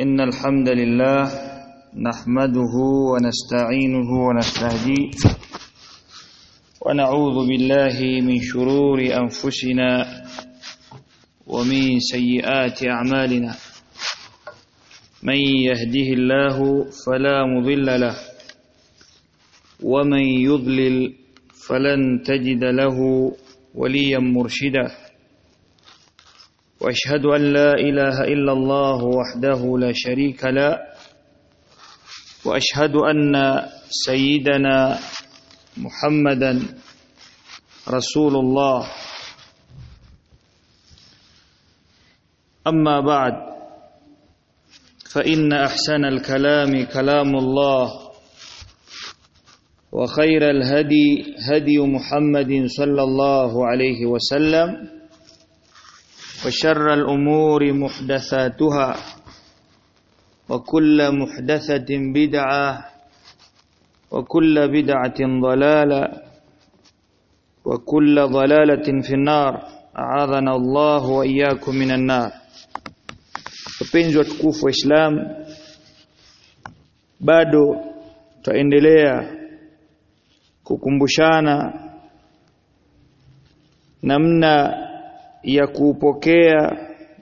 إن الحمد لله نحمده ونستعينه ونستهديه ونعوذ بالله من شرور أنفسنا ومن سيئات أعمالنا. من يهده الله فلا مضل له ومن يضلل فلن تجد له وليا مرشدا. وأشهد أن لا إله إلا الله وحده لا شريك له وأشهد أن سيدنا محمدا رسول الله. أما بعد فإن أحسن الكلام كلام الله وخير الهدي هدي محمد صلى الله عليه وسلم. وشر الأمور محدثاتها وكل محدثة بدعة وكل بدعة ضلالة وكل ضلالة في النار. أعاذنا الله وإياكم من النار. Wapenzi watukufu wa Islam bado tutaendelea kukumbushana namna ya kuupokea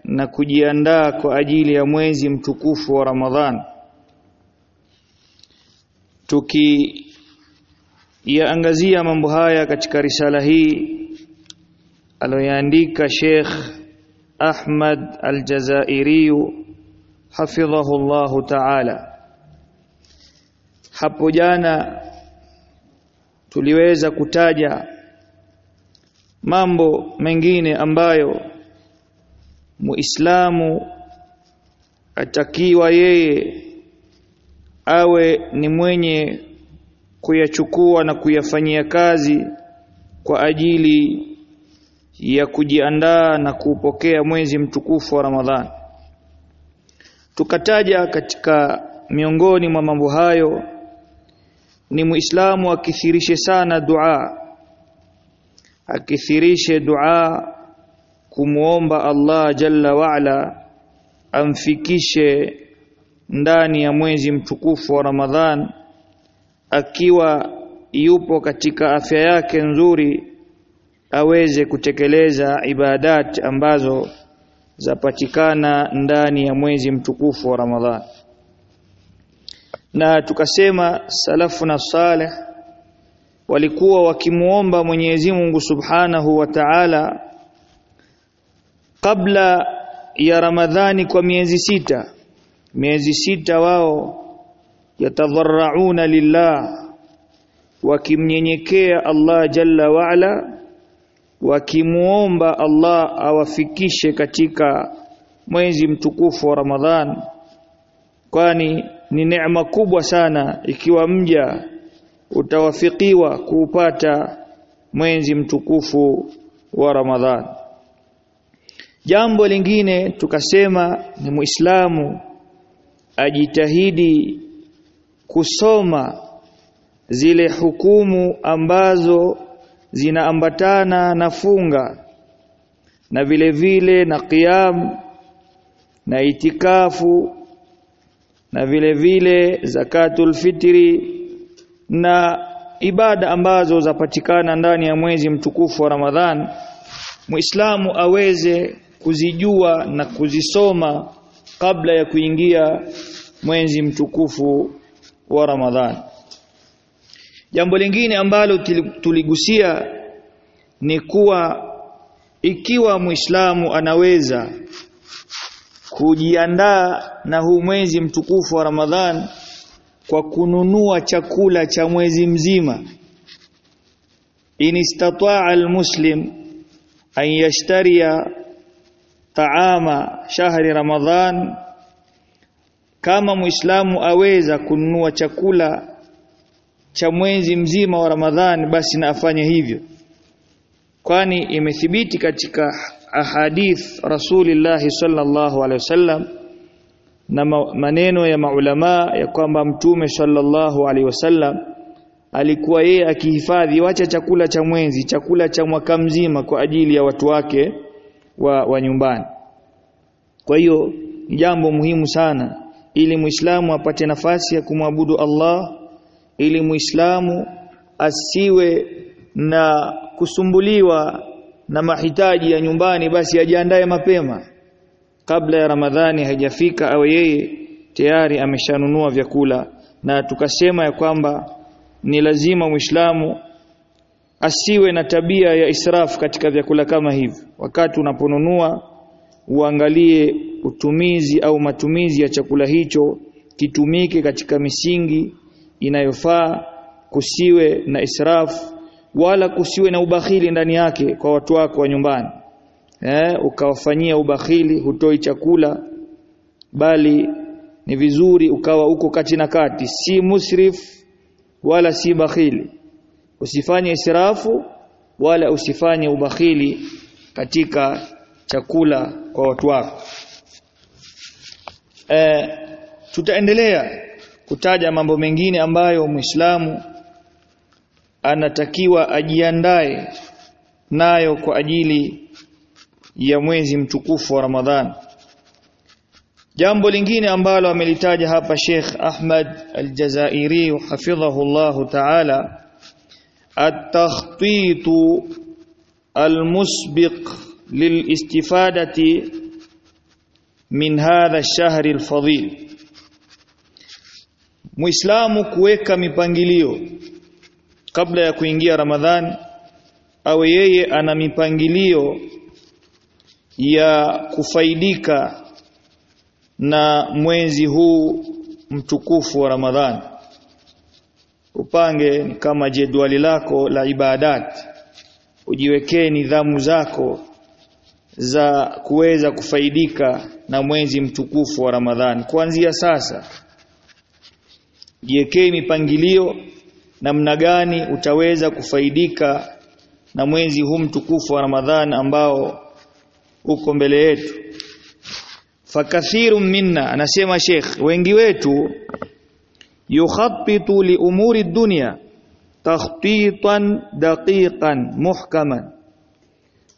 na kujiandaa kwa ajili ya mwezi mtukufu wa Ramadhan tukiyaangazia mambo haya katika risala hii aliyoandika Sheikh Ahmad Al-Jazairi hafidhahu Allah Ta'ala. Hapo jana tuliweza kutaja mambo mengine ambayo muislamu atakiwa yeye awe ni mwenye kuyachukua na kuyafanyia kazi kwa ajili ya kujiandaa na kuupokea mwezi mtukufu wa Ramadhani. Tukataja katika miongoni mwa mambo hayo ni muislamu akithirishe sana dua akithirishe dua kumuomba Allah jalla waala amfikishe ndani ya mwezi mtukufu wa Ramadhan akiwa yupo katika afya yake nzuri aweze kutekeleza ibadat ambazo zapatikana ndani ya mwezi mtukufu wa Ramadhan. Na tukasema salafu na saleh walikuwa wakimuomba Mwenyezi Mungu Subhanahu wa Ta'ala kabla ya Ramadhani kwa miezi sita. Miezi sita wao yatadharrauna lillah wakimnyenyekea Allah jalla waala wakimuomba Allah awafikishe katika mwezi mtukufu wa Ramadhan. Kwani ni neema kubwa sana ikiwa mja utawafikiwa kuupata mwezi mtukufu wa Ramadhan. Jambo lingine tukasema ni Muislamu ajitahidi kusoma zile hukumu ambazo zinaambatana na funga na vile vile na qiyam na itikafu na vile vile zakatul fitri na ibada ambazo zapatikana ndani ya mwezi mtukufu wa Ramadhan Muislamu aweze kuzijua na kuzisoma kabla ya kuingia mwezi mtukufu wa Ramadhan. Jambo lingine ambalo tuligusia ni kuwa ikiwa Muislamu anaweza kujiandaa na huu mwezi mtukufu wa Ramadhan kwa kununua chakula cha mwezi mzima. In istataa almuslim an yashtariya taama shahri ramadhan kama muislamu aweza kununua chakula cha mwezi mzima wa ramadhan basi na afanye hivyo. Kwani imethibiti katika ahadith rasulillah sallallahu alaihi wasallam na maneno ya maulama ya kwamba mtume sallallahu alaihi wasallam alikuwa yeye akihifadhi wacha chakula cha mwezi chakula cha mwaka mzima kwa ajili ya watu wake wa, wa nyumbani. Kwa hiyo ni jambo muhimu sana ili muislamu apate nafasi ya kumwabudu Allah ili muislamu asiwe na kusumbuliwa na mahitaji ya nyumbani basi ajiandae mapema kabla ya Ramadhani haijafika awe yeye tayari ameshanunua vyakula. Na tukasema ya kwamba ni lazima muislamu asiwe na tabia ya israf katika vyakula kama hivi wakati unaponunua uangalie utumizi au matumizi ya chakula hicho kitumike katika misingi inayofaa kusiwe na israf wala kusiwe na ubakhili ndani yake kwa watu wako wa nyumbani eh ukawafanyia ubakhili hutoi chakula bali ni vizuri ukawa uko kati na kati. Si musrif wala si bakhili. Usifanye israfu wala usifanye ubakhili katika chakula kwa watu wako. E, tutaendelea kutaja mambo mengine ambayo Muislamu anatakiwa ajiandae nayo kwa ajili ya mwezi mtukufu wa Ramadhani jambo lingine ambalo amelitaja hapa Sheikh Ahmad Al-Jazairi hafidhahu Allah Ta'ala at-takhtit al-musbiq lil-istifadati min hadha ash-shahr al-fadil Muislamu kuweka mipangilio kabla ya kuingia Ramadhani awe yeye ana mipangilio ya kufaidika na mwezi huu mtukufu wa Ramadhani. Upange kama jedwali lako la ibadat. Ujiwekee nidhamu zako za kuweza kufaidika na mwezi mtukufu wa Ramadhani. Kuanzia sasa jiwekee mipangilio namna gani utaweza kufaidika na mwezi huu mtukufu wa Ramadhani ambao uko mbele yetu. Fakathiru minna anasema Sheikh wengi wetu yukhattitu li umuri dunya takhtitan daqiqan muhkaman.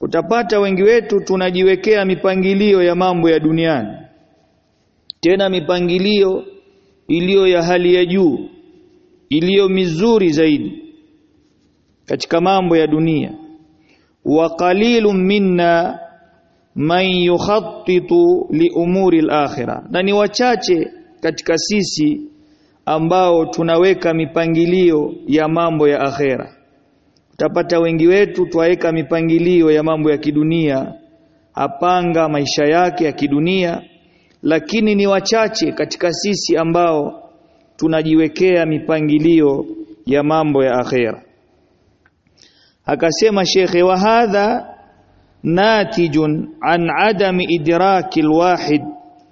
Utapata wengi wetu tunajiwekea mipangilio ya mambo ya duniani. Tena mipangilio iliyo ya hali ya juu iliyo mizuri zaidi katika mambo ya dunia. Wa qalilun minna man yukhattitu li umuri al-akhirah. Na ni wachache katika sisi ambao tunaweka mipangilio ya mambo ya akhera. Utapata wengi wetu twaweka mipangilio ya mambo ya kidunia apanga maisha yake ya kidunia lakini ni wachache katika sisi ambao tunajiwekea mipangilio ya mambo ya akhera. Akasema shekhe wa hadha natijun an adami idraki alwahid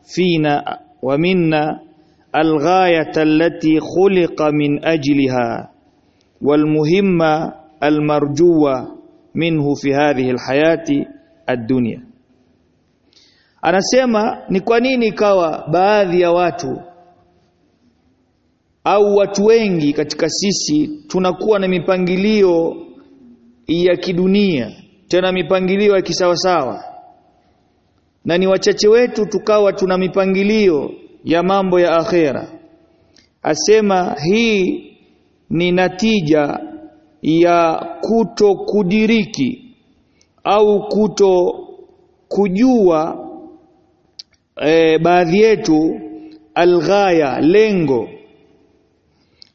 fina wa minna alghayata allati khuliqa min ajliha والمهمه المرجوه منه في هذه الحياه الدنيا anasema ni kwa nini ikawa baadhi ya watu au watu wengi katika sisi tunakuwa na mipangilio ya kidunia tena mipangilio ya kisawasawa. Na ni wachache wetu tukawa tuna mipangilio ya mambo ya akhera. Asema hii ni natija ya kuto kudiriki au kuto kujua e, baadhi yetu alghaya lengo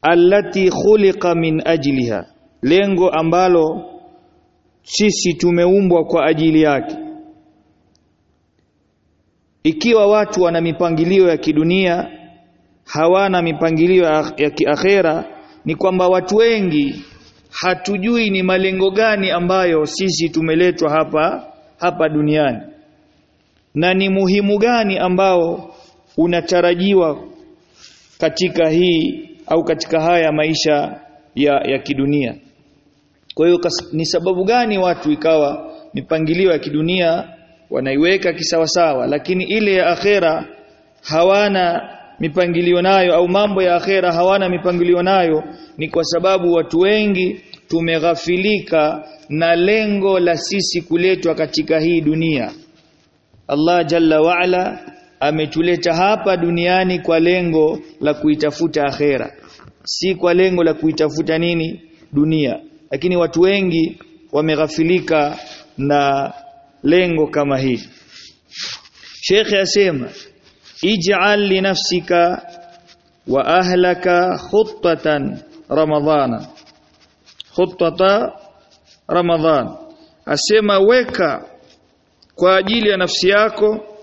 allati khuliqa min ajliha lengo ambalo sisi tumeumbwa kwa ajili yake. Ikiwa watu wana mipangilio ya kidunia hawana mipangilio ya kiakhera ni kwamba watu wengi hatujui ni malengo gani ambayo sisi tumeletwa hapa hapa duniani. Na ni muhimu gani ambao unatarajiwa katika hii au katika haya maisha ya, ya kidunia kwa hiyo ni sababu gani watu ikawa mipangilio ya kidunia wanaiweka kisawasawa lakini ile ya akhera hawana mipangilio nayo au mambo ya akhera hawana mipangilio nayo ni kwa sababu watu wengi tumeghafilika na lengo la sisi kuletwa katika hii dunia. Allah jalla waala ametuleta hapa duniani kwa lengo la kuitafuta akhera si kwa lengo la kuitafuta nini? Dunia lakini watu wengi wameghafilika na lengo kama hili Sheikh asema ij'al li nafsika wa ahlaka khuttatan ramadhana. Khuttata ramadhan. Asema weka kwa ajili ya nafsi yako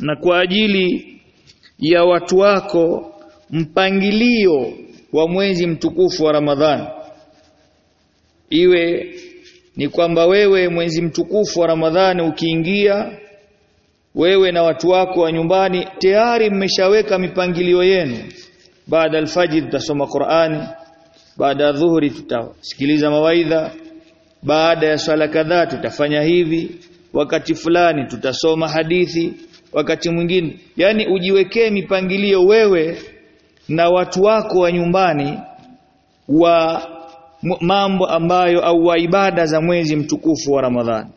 na kwa ajili ya watu wako mpangilio wa mwezi mtukufu wa Ramadhani iwe ni kwamba wewe mwezi mtukufu wa Ramadhani ukiingia wewe na watu wako wa nyumbani tayari mmeshaweka mipangilio yenu. Baada alfajiri tutasoma Qur'ani baada ya dhuhuri tutasikiliza mawaidha baada ya swala kadhaa tutafanya hivi wakati fulani tutasoma hadithi wakati mwingine. Yani ujiwekee mipangilio wewe na watu wako wa nyumbani wa mambo ambayo au wa ibada za mwezi mtukufu wa Ramadhani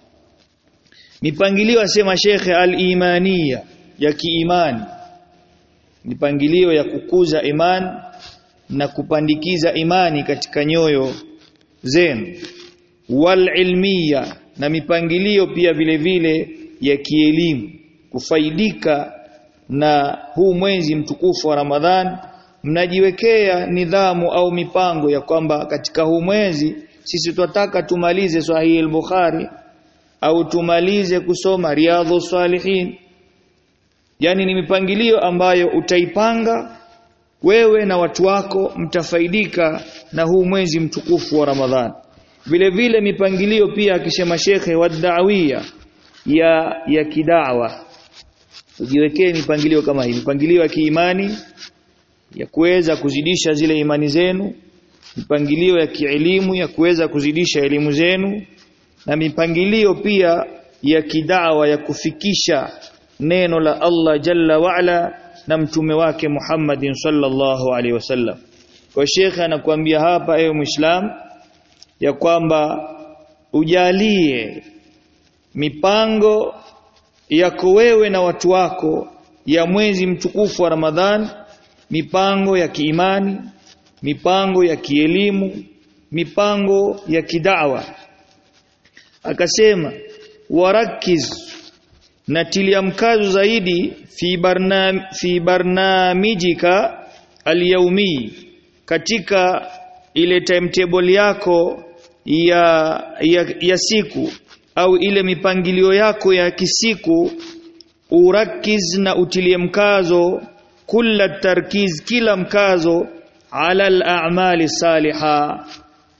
mipangilio asema shekhe al-imaniya ya kiimani. Mipangilio ya kukuza imani na kupandikiza imani katika nyoyo zenu. Wal ilmiya na mipangilio pia vile vile ya kielimu. Kufaidika na huu mwezi mtukufu wa Ramadhan mnajiwekea nidhamu au mipango ya kwamba katika huu mwezi sisi twataka tumalize sahihi al-Bukhari au tumalize kusoma riadhu salihin. Yani ni mipangilio ambayo utaipanga wewe na watu wako mtafaidika na huu mwezi mtukufu wa Ramadhani vile vile mipangilio pia akisema shekhe wa da'wia ya ya kidawa. Ujiwekee mipangilio kama hii mipangilio ya kiimani ya kuweza kuzidisha zile imani zenu mipangilio ya kielimu ya kuweza kuzidisha elimu zenu na mipangilio pia ya kidawa ya kufikisha neno la Allah jalla waala na mtume wake Muhammadin sallallahu alaihi wasallam. Kwa shekhe anakuambia hapa ewe muislam ya kwamba ujalie mipango yako wewe na watu wako ya mwezi mtukufu wa Ramadhan mipango ya kiimani mipango ya kielimu mipango ya kidawa. Akasema warakiz na tilia mkazo zaidi fi barnam fi barnamijika alyawmi katika ile timetable yako ya, ya ya siku au ile mipangilio yako ya kisiku urakiz na utilie mkazo kula tarkiz kila mkazo ala al-a'mali saliha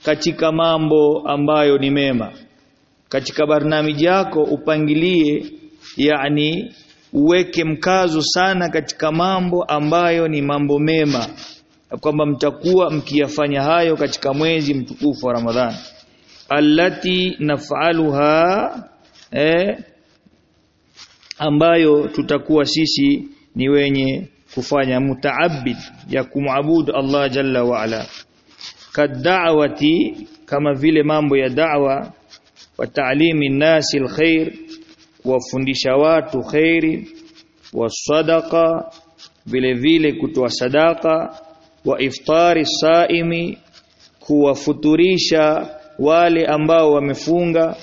katika mambo ambayo ni mema katika barnamiji yako upangilie yani uweke mkazo sana katika mambo ambayo ni mambo mema kwamba mtakuwa mkiyafanya hayo katika mwezi mtukufu wa Ramadhani allati naf'aluha eh, ambayo tutakuwa sisi ni wenye kufanya mutaabid ya kumwabudu Allah jalla wa ala. Kad'awati kama vile mambo ya da'wa wa ta'limi nasi alkhair kuwafundisha watu khairi wa sadaqa vile vile kutoa sadaka wa iftari saimi kuwafuturisha wale ambao wamefunga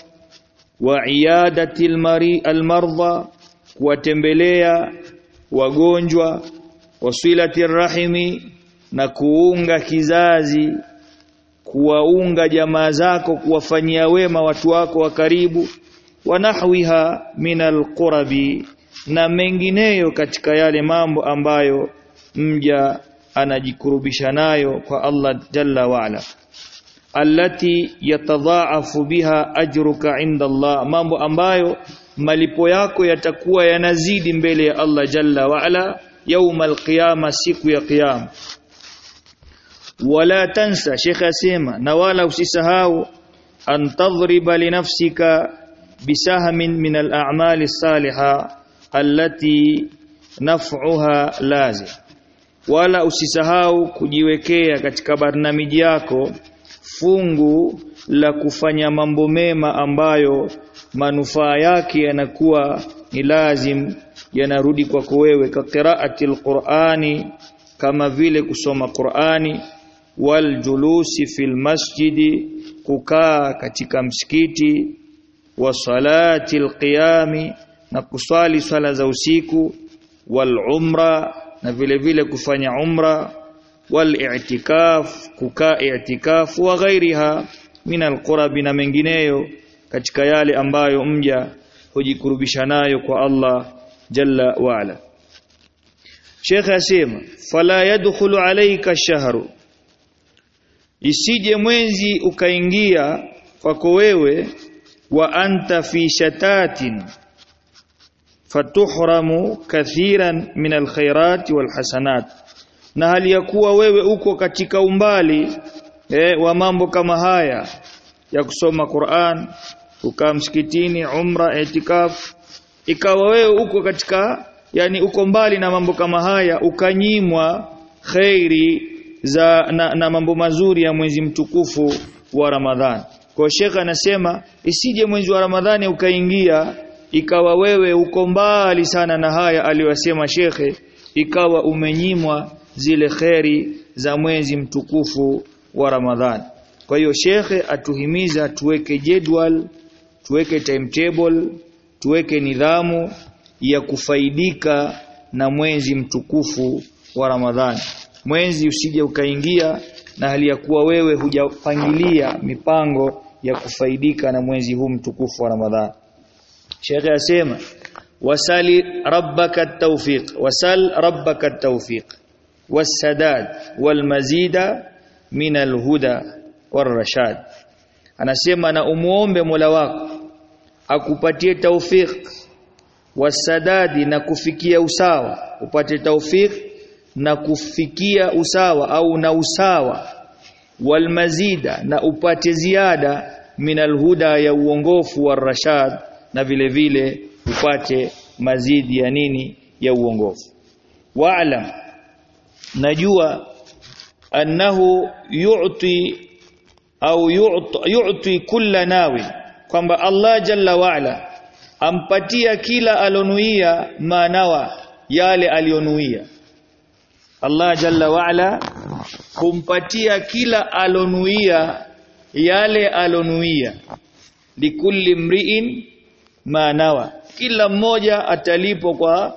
wa iadati almari almarda kuwatembelea wagonjwa wasilati rahimi na kuunga kizazi kuwaunga jamaa zako kuwafanyia wema watu wako wa karibu wanahwiha min alqurabi na mengineyo katika yale mambo ambayo mja anajikurubisha nayo kwa Allah jalla waala allati yatadhaafu biha ajruka inda Allah mambo ambayo malipo yako yatakuwa yanazidi mbele ya Allah jalla waala يوم القيامه siku ya kiyama wala tansa shekha asema na wala usisahau an tadhriba li nafsika bisahmin min al-a'mali as-saliha allati naf'uha lazim wala usisahau kujiwekea katika barnamiji yako fungu la kufanya mambo mema ambayo manufaa yake yanakuwa ni lazim yanarudi kwako wewe ka qiraati alqur'ani kama vile kusoma Qur'ani wal julusi fil masjidi kukaa katika msikiti wa salati alqiyami na kuswali swala za usiku wal umra na vile vile kufanya umra wal i'tikaf kukaa i'tikaf wa ghairiha min alqurabi na mengineyo katika yale ambayo mja hujikurubisha nayo kwa Allah jalla wa ala. Sheikh asema fala yadkhulu alayka shahru. Isije mwezi ukaingia kwako wewe wa anta fi shatatin fatuhramu kathiran min alkhairat walhasanat. Na hali ya kuwa wewe uko katika umbali eh, wa mambo kama haya ya kusoma Qur'an ukaa msikitini umra itikaf ikawa wewe uko katika yani uko mbali na mambo kama haya ukanyimwa khairi za na, na mambo mazuri ya mwezi mtukufu wa Ramadhani kwa Sheikh anasema isije mwezi wa Ramadhani ukaingia ikawa wewe uko mbali sana na haya aliyosema shekhe ikawa umenyimwa zile kheri za mwezi mtukufu wa Ramadhani. Kwa hiyo shekhe atuhimiza tuweke jedwal tuweke timetable tuweke nidhamu ya kufaidika na mwezi mtukufu wa Ramadhani. Mwezi usije ukaingia na hali ya kuwa wewe hujapangilia mipango ya kufaidika na mwezi huu mtukufu wa Ramadhani. Sheikh asema wasali rabbaka at-tawfiq wasal rabbaka at-tawfiq was-sadad wal-mazida min al-huda war-rashad. Anasema na umuombe Mola wako akupatie taufik wasadadi na kufikia usawa. Upate taufik na kufikia usawa au na usawa. Walmazida na upate ziada. Minal huda ya uongofu. Wa rashad na vile vile upate mazidi ya nini? Ya uongofu. Waalam najua annahu yu'ti au yu'ti, yu'ti kulla nawi kwamba Allah jalla wa'ala ampatia kila alonuia manawa yale alionuia. Allah jalla wa'ala kumpatia kila alonuia yale alonuia. Likulli mri'in manawa. Kila mmoja atalipo kwa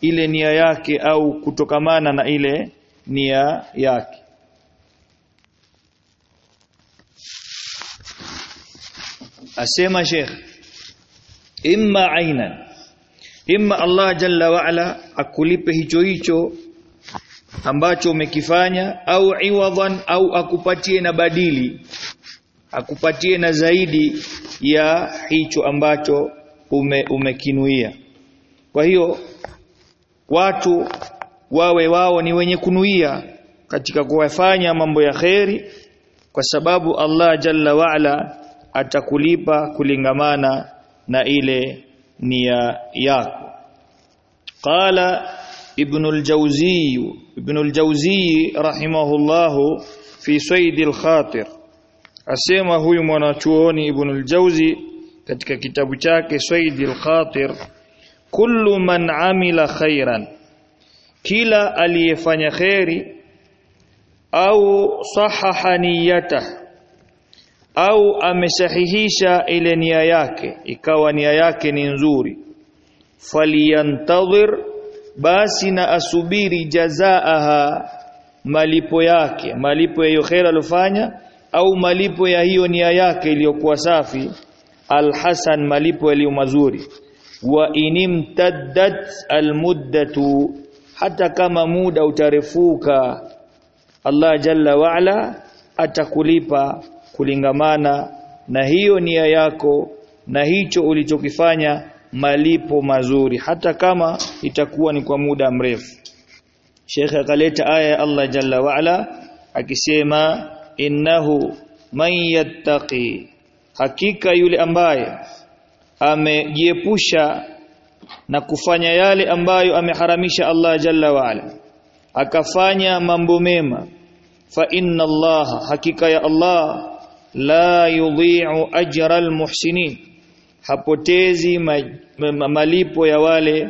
ile nia yake au kutokamana na ile nia yake asema Sheikh imma ainan imma Allah jalla wa ala akulipe hicho hicho ambacho umekifanya au iwadhan au akupatie na badili akupatie na zaidi ya hicho ambacho ume, umekinuia. Kwa hiyo watu wawe wao ni wenye kunuia katika kuwafanya mambo ya kheri kwa sababu Allah jalla waala atakulipa kulingamana na ile nia yako. Qala ibn al-jawzi ibn al-jawzi rahimahullahu fi sayd al-khatir. Asema huyu mwanachuoni ibn al-jawzi katika kitabu chake sayd al-khatir kullu man amila khairan kila aliyefanya khairi au sahaha niyata au amesahihisha ile nia yake ikawa nia yake ni nzuri. Faliyantadhir basi na asubiri jazaaha malipo yake malipo ya hiyo khera alofanya au malipo ya hiyo nia yake iliyokuwa safi. Alhasan malipo yaliyo mazuri. Wa inimtaddat almuddatu hata kama muda utarefuka Allah jalla waala atakulipa kulingamana na hiyo nia yako na hicho ulichokifanya malipo mazuri. Hata kama itakuwa ni kwa muda mrefu. Sheikh akaleta aya ya Allah jalla waala akisema innahu man yattaqi. Hakika yule ambaye amejiepusha na kufanya yale ambayo ameharamisha Allah jalla waala akafanya mambo mema fa inna Allah hakika ya Allah la yudhi'u ajra almuhsinin. Hapotezi ma, ma, malipo ya wale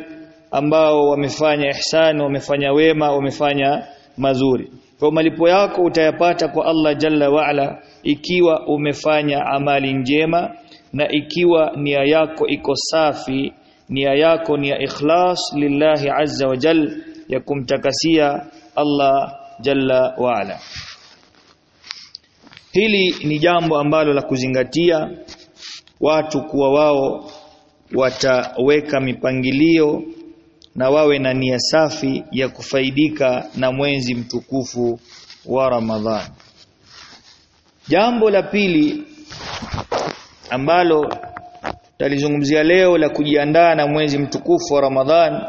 ambao wamefanya ihsani wamefanya wema wamefanya mazuri. Kwa malipo yako utayapata kwa Allah jalla waala ikiwa umefanya amali njema na ikiwa nia yako iko safi nia yako ni ya ikhlas lillahi azza wa jal ya kumtakasia Allah jalla waala hili ni jambo ambalo la kuzingatia watu kuwa wao wataweka mipangilio na wawe na nia safi ya kufaidika na mwezi mtukufu wa Ramadhani. Jambo la pili ambalo talizungumzia leo la kujiandaa na mwezi mtukufu wa Ramadhan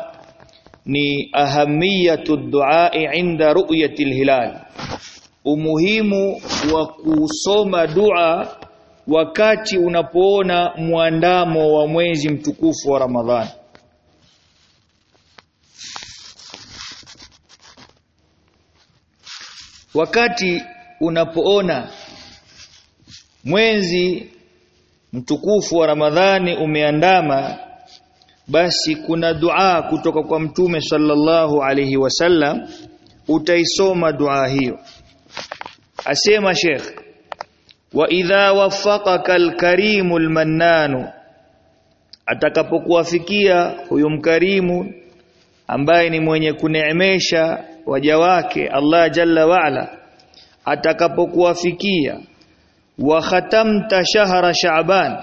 ni ahamiyatu duai inda ru'yati hilal umuhimu wa kusoma dua wakati unapoona mwandamo wa mwezi mtukufu wa Ramadhani. Wakati unapoona mwezi mtukufu wa Ramadhani umeandama basi kuna dua kutoka kwa mtume sallallahu alayhi wasallam utaisoma dua hiyo asema Sheikh wa idha waffaqaka alkarimu almannanu atakapokuwafikia huyu mkarimu ambaye ni mwenye kuneemesha waja wake Allah jalla waala atakapokuwafikia wa khatamta shahra sha'ban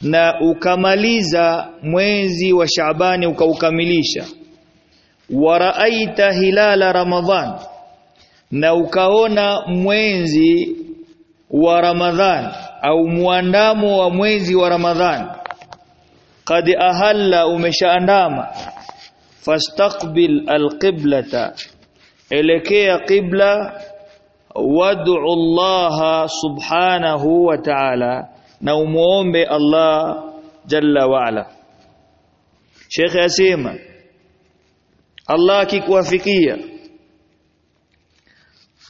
na ukamaliza mwezi wa shabani ukaukamilisha wa raaita hilala ramadhan na ukaona mwezi wa ramadhan au muandamo wa mwezi wa ramadhan. Qad ahalla umeshaandama. Fastaqbil alqiblata elekea qibla wad'u Allah subhanahu wa ta'ala na umuombe Allah jalla wa ala. Sheikh asema Allah akikuwafikia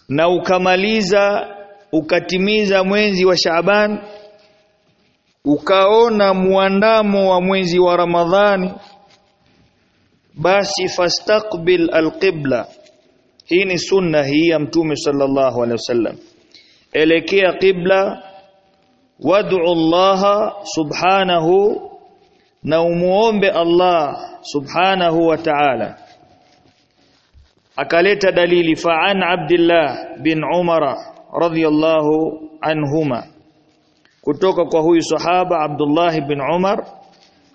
na ukamaliza ukatimiza mwezi wa Shaaban ukaona muandamo wa mwezi wa Ramadhani basi fastaqbil alqibla. Hii ni sunna hii ya mtume sallallahu alaihi wasallam. Elekea qibla wad'u Allah subhanahu na umuombe Allah subhanahu wa ta'ala akaleta dalili fa'an Abdullah bin Umar radhiyallahu anhuma. Kutoka kwa huyu sahaba Abdullah bin Umar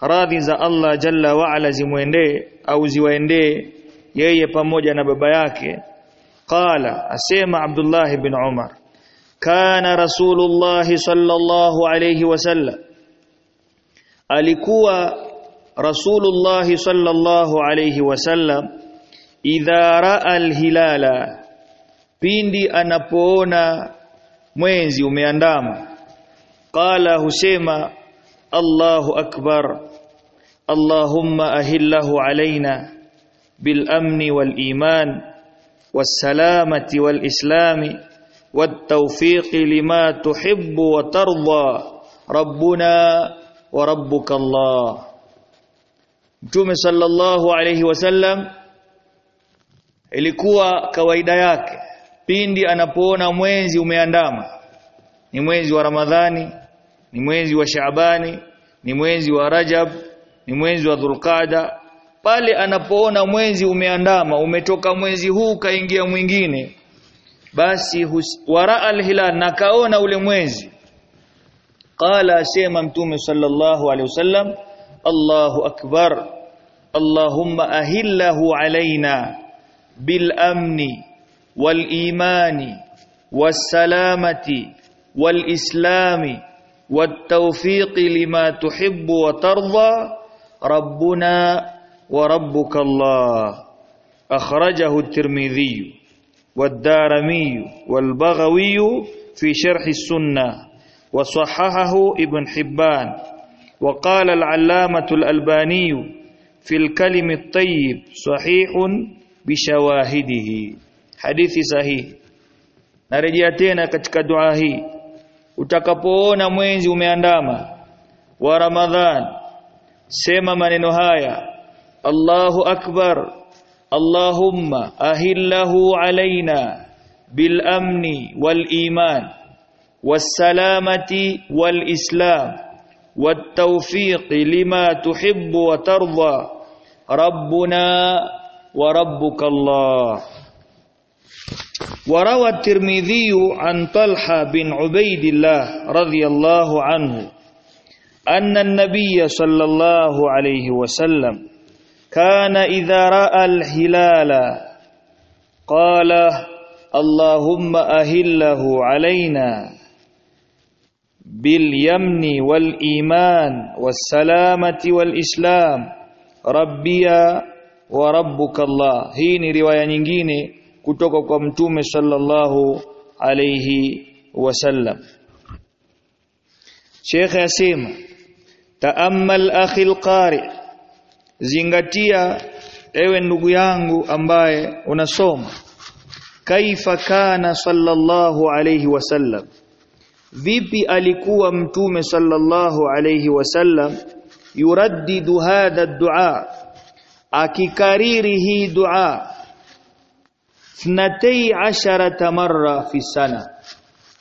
radhi za Allah jalla wa ala zimwendee au ziwaendee yeye pamoja na baba yake. Qala asema Abdullah bin Umar kana rasulullah sallallahu alayhi wasallam alikuwa rasulullah sallallahu alayhi wasallam idha raa alhilala pindi anapoona mwezi umeandama qala husema Allahu akbar Allahumma ahillahu alaina bil amni wal iman was salamati wal islami والتوفيق لما تحب وترضى ربنا وربك الله Mtume sallallahu alayhi wasallam ilikuwa kawaida yake. Pindi anapoona mwezi umeandama ni mwezi wa Ramadhani ni mwezi wa Shaabani ni mwezi wa Rajab ni mwezi wa Dhulqada pale anapoona mwezi umeandama umetoka mwezi huu kaingia mwingine basi waraa alhilal na kaona ule mwezi. Qala asema mtume sallallahu alaihi wasallam Allahu akbar Allahumma ahillahu alaina بالأمن والإيمان والسلامة والإسلام والتوفيق لما تحب وترضى ربنا وربك الله. أخرجه الترمذي والدارمي والبغوي في شرح السنة وصححه ابن حبان. وقال العلامة الألباني في الكلم الطيب صحيح بشواهده حديث صحيح narejea tena katika dua hii utakapoona mwezi umeandama wa ramadhan sema maneno haya Allahu akbar Allahumma ahillahu alaina bil amni wal iman was salamati wal islam wat tawfiq lima rabbuka Allah وروى الترمذي عن طلحة بن عبيد الله رضي الله عنه أن النبي صلى الله عليه وسلم كان إذا رأى الهلال قال اللهم أهله علينا باليمن والإيمان والسلامة والإسلام. ربي wa rabbuka Allah. Hii ni riwaya nyingine kutoka kwa Mtume sallallahu alayhi wasallam. Sheikh asema taamal akhi alqari, zingatia ewe ndugu yangu ambaye unasoma, kaifa kana sallallahu alayhi wasallam, vipi alikuwa Mtume sallallahu alayhi wasallam yuraddidu hadha dua akikariri hii dua thnatei asharata marra fi sana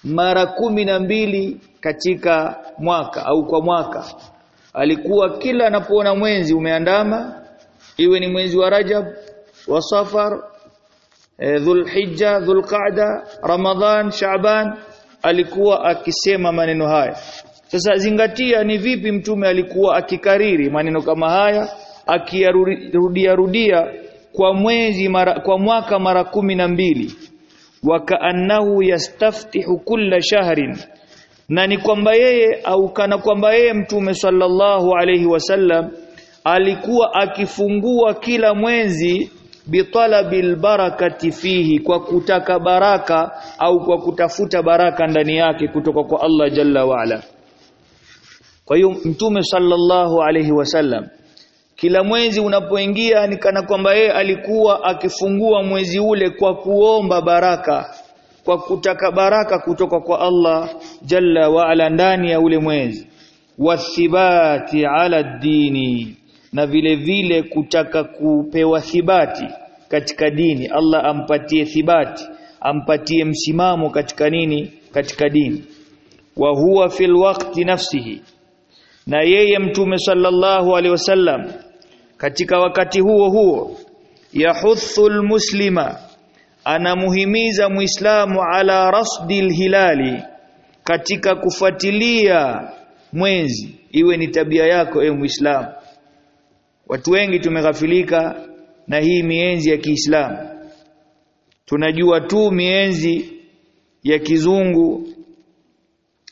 mara kumi na mbili katika mwaka au kwa mwaka. Alikuwa kila anapoona mwezi umeandama iwe ni mwezi wa Rajab wa Safar e, Dhulhijja Dhulqa'da Ramadhan Shaaban alikuwa akisema maneno haya. Sasa zingatia ni vipi mtume alikuwa akikariri maneno kama haya akiyarudia rudia kwa mwezi mara, kwa mwaka mara kumi na mbili wakaannahu yastaftihu kulla shahrin na ni kwamba yeye au kana kwamba yeye mtume sallallahu alayhi wasallam alikuwa akifungua kila mwezi bitalabil barakati fihi kwa kutaka baraka au kwa kutafuta baraka ndani yake kutoka kwa Allah jalla waala kwa hiyo mtume sallallahu alayhi wasallam kila mwezi unapoingia ni kana kwamba yeye alikuwa akifungua mwezi ule kwa kuomba baraka kwa kutaka baraka kutoka kwa Allah jalla wa ala ndani ya ule mwezi. Wathibati ala dini na vile vile kutaka kupewa thibati katika dini. Allah ampatie thibati ampatie msimamo katika nini? Katika dini. Wa huwa fil waqti nafsihi na yeye mtume sallallahu alaihi wasallam katika wakati huo huo yahuthu muslima anamuhimiza muislamu ala rasdil hilali katika kufuatilia mwezi iwe ni tabia yako e muislamu. Watu wengi tumeghafilika na hii mienzi ya Kiislamu. Tunajua tu mienzi ya kizungu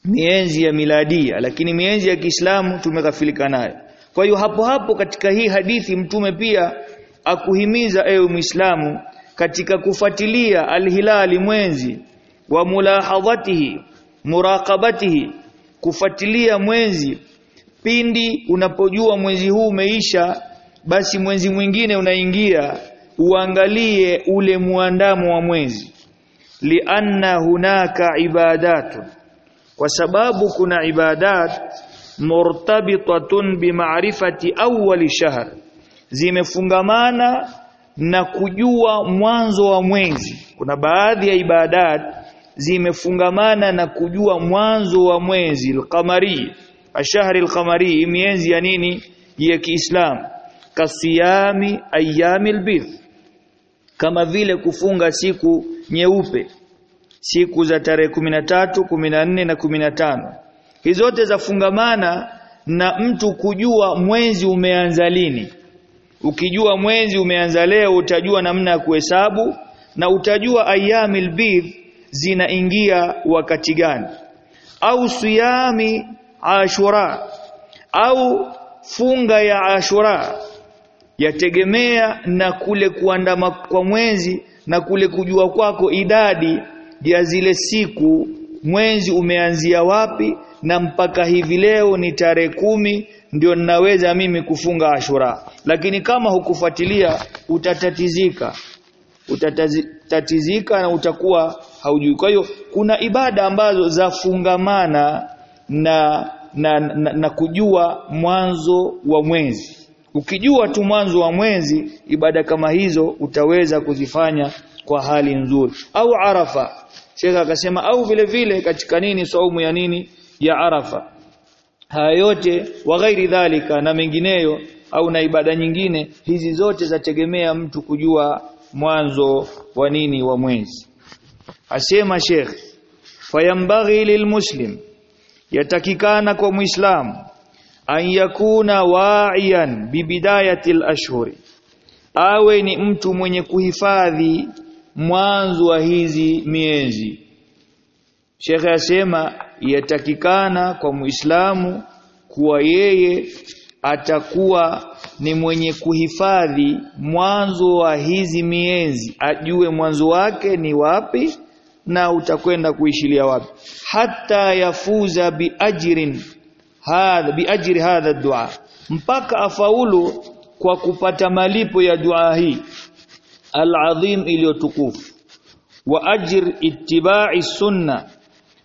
mienzi ya miladia lakini mienzi ya Kiislamu tumeghafilika nayo kwa hiyo hapo hapo katika hii hadithi mtume pia akuhimiza ewe Muislamu katika kufuatilia alhilali mwenzi wa mulahadhatihi muraqabatihi kufuatilia mwenzi pindi unapojua mwezi huu umeisha basi mwezi mwingine unaingia uangalie ule muandamo wa mwezi. Lianna hunaka ibadatu kwa sababu kuna ibadat murtabitatun bimaarifati awwali shahr zimefungamana na kujua mwanzo wa mwezi. Kuna baadhi ya ibadat zimefungamana na kujua mwanzo wa mwezi al-qamari. Ashahri al-qamari miezi ya nini? Ya kiislam. Kasiyami ayami al-bidh. Kama vile kufunga siku nyeupe. Siku za tarehe 13 14 na 15 hizo zote zafungamana na mtu kujua mwezi umeanza lini. Ukijua mwezi umeanza leo utajua namna ya kuhesabu na utajua ayamil bidh zinaingia wakati gani. Au siyami ashura au funga ya ashura yategemea na kule kuandama kwa mwezi na kule kujua kwako idadi ya zile siku mwezi umeanzia wapi na mpaka hivi leo ni tarehe kumi ndio ninaweza mimi kufunga ashura. Lakini kama hukufuatilia utatatizika. Utatatizika na utakuwa haujui. Kwa hiyo kuna ibada ambazo zafungamana na na, na na kujua mwanzo wa mwezi. Ukijua tu mwanzo wa mwezi ibada kama hizo utaweza kuzifanya kwa hali nzuri. Au arafa Sheikh akasema au vile vile katika nini saumu ya nini ya arafa. Haya yote wa ghairi dhalika na mengineyo au na ibada nyingine hizi zote zategemea mtu kujua mwanzo wa nini wa mwezi. Asema Sheikh fayambaghi lilmuslim yatakikana kwa muislamu an yakuna wa'iyan bibidayati al-ashhuri awe ni mtu mwenye kuhifadhi mwanzo wa hizi miezi Sheikh asema yatakikana kwa Muislamu kuwa yeye atakuwa ni mwenye kuhifadhi mwanzo wa hizi mienzi, ajue mwanzo wake ni wapi na utakwenda kuishilia wapi. Hata yafuza biajrin hadha biajri hadha dua mpaka afaulu kwa kupata malipo ya dua hii al-azim iliyotukufu. Wa ajri ittiba'i sunna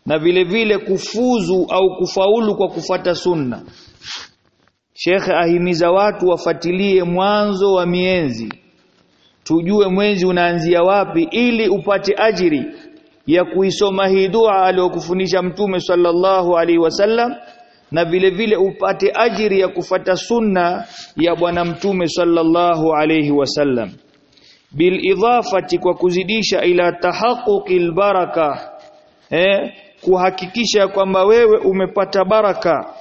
na vile vile kufuzu au kufaulu kwa kufata sunna. Sheikh ahimiza watu wafatilie mwanzo wa mienzi. Tujue mwezi unaanzia wapi ili upate ajiri ya kuisoma hii dua aliyokufundisha mtume sallallahu alaihi wasallam na vile vile upate ajiri ya kufata sunna ya bwana mtume sallallahu alaihi wasallam. Bil idafati kwa kuzidisha ila tahaqquqil baraka eh kuhakikisha kwamba wewe umepata baraka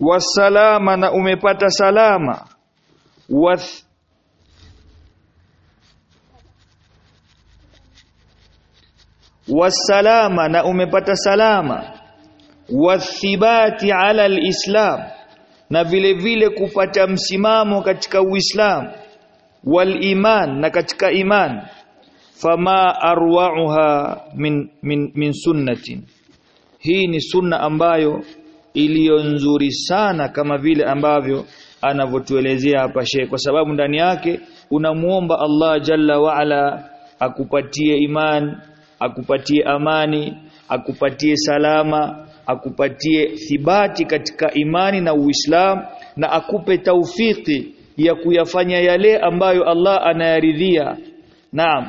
wasalama na umepata salama. Wath wasalama na umepata salama. Wathibati ala alislam na vile vile kupata msimamo katika uislamu waliman na katika iman. Fama arwa'uha min, min, min sunnatin hii ni sunna ambayo iliyo nzuri sana kama vile ambavyo anavyotuelezea hapa Sheikh. Kwa sababu ndani yake unamuomba Allah jalla waala akupatie imani akupatie amani akupatie salama akupatie thibati katika imani na Uislamu na akupe taufiki ya kuyafanya yale ambayo Allah anayaridhia. Naam.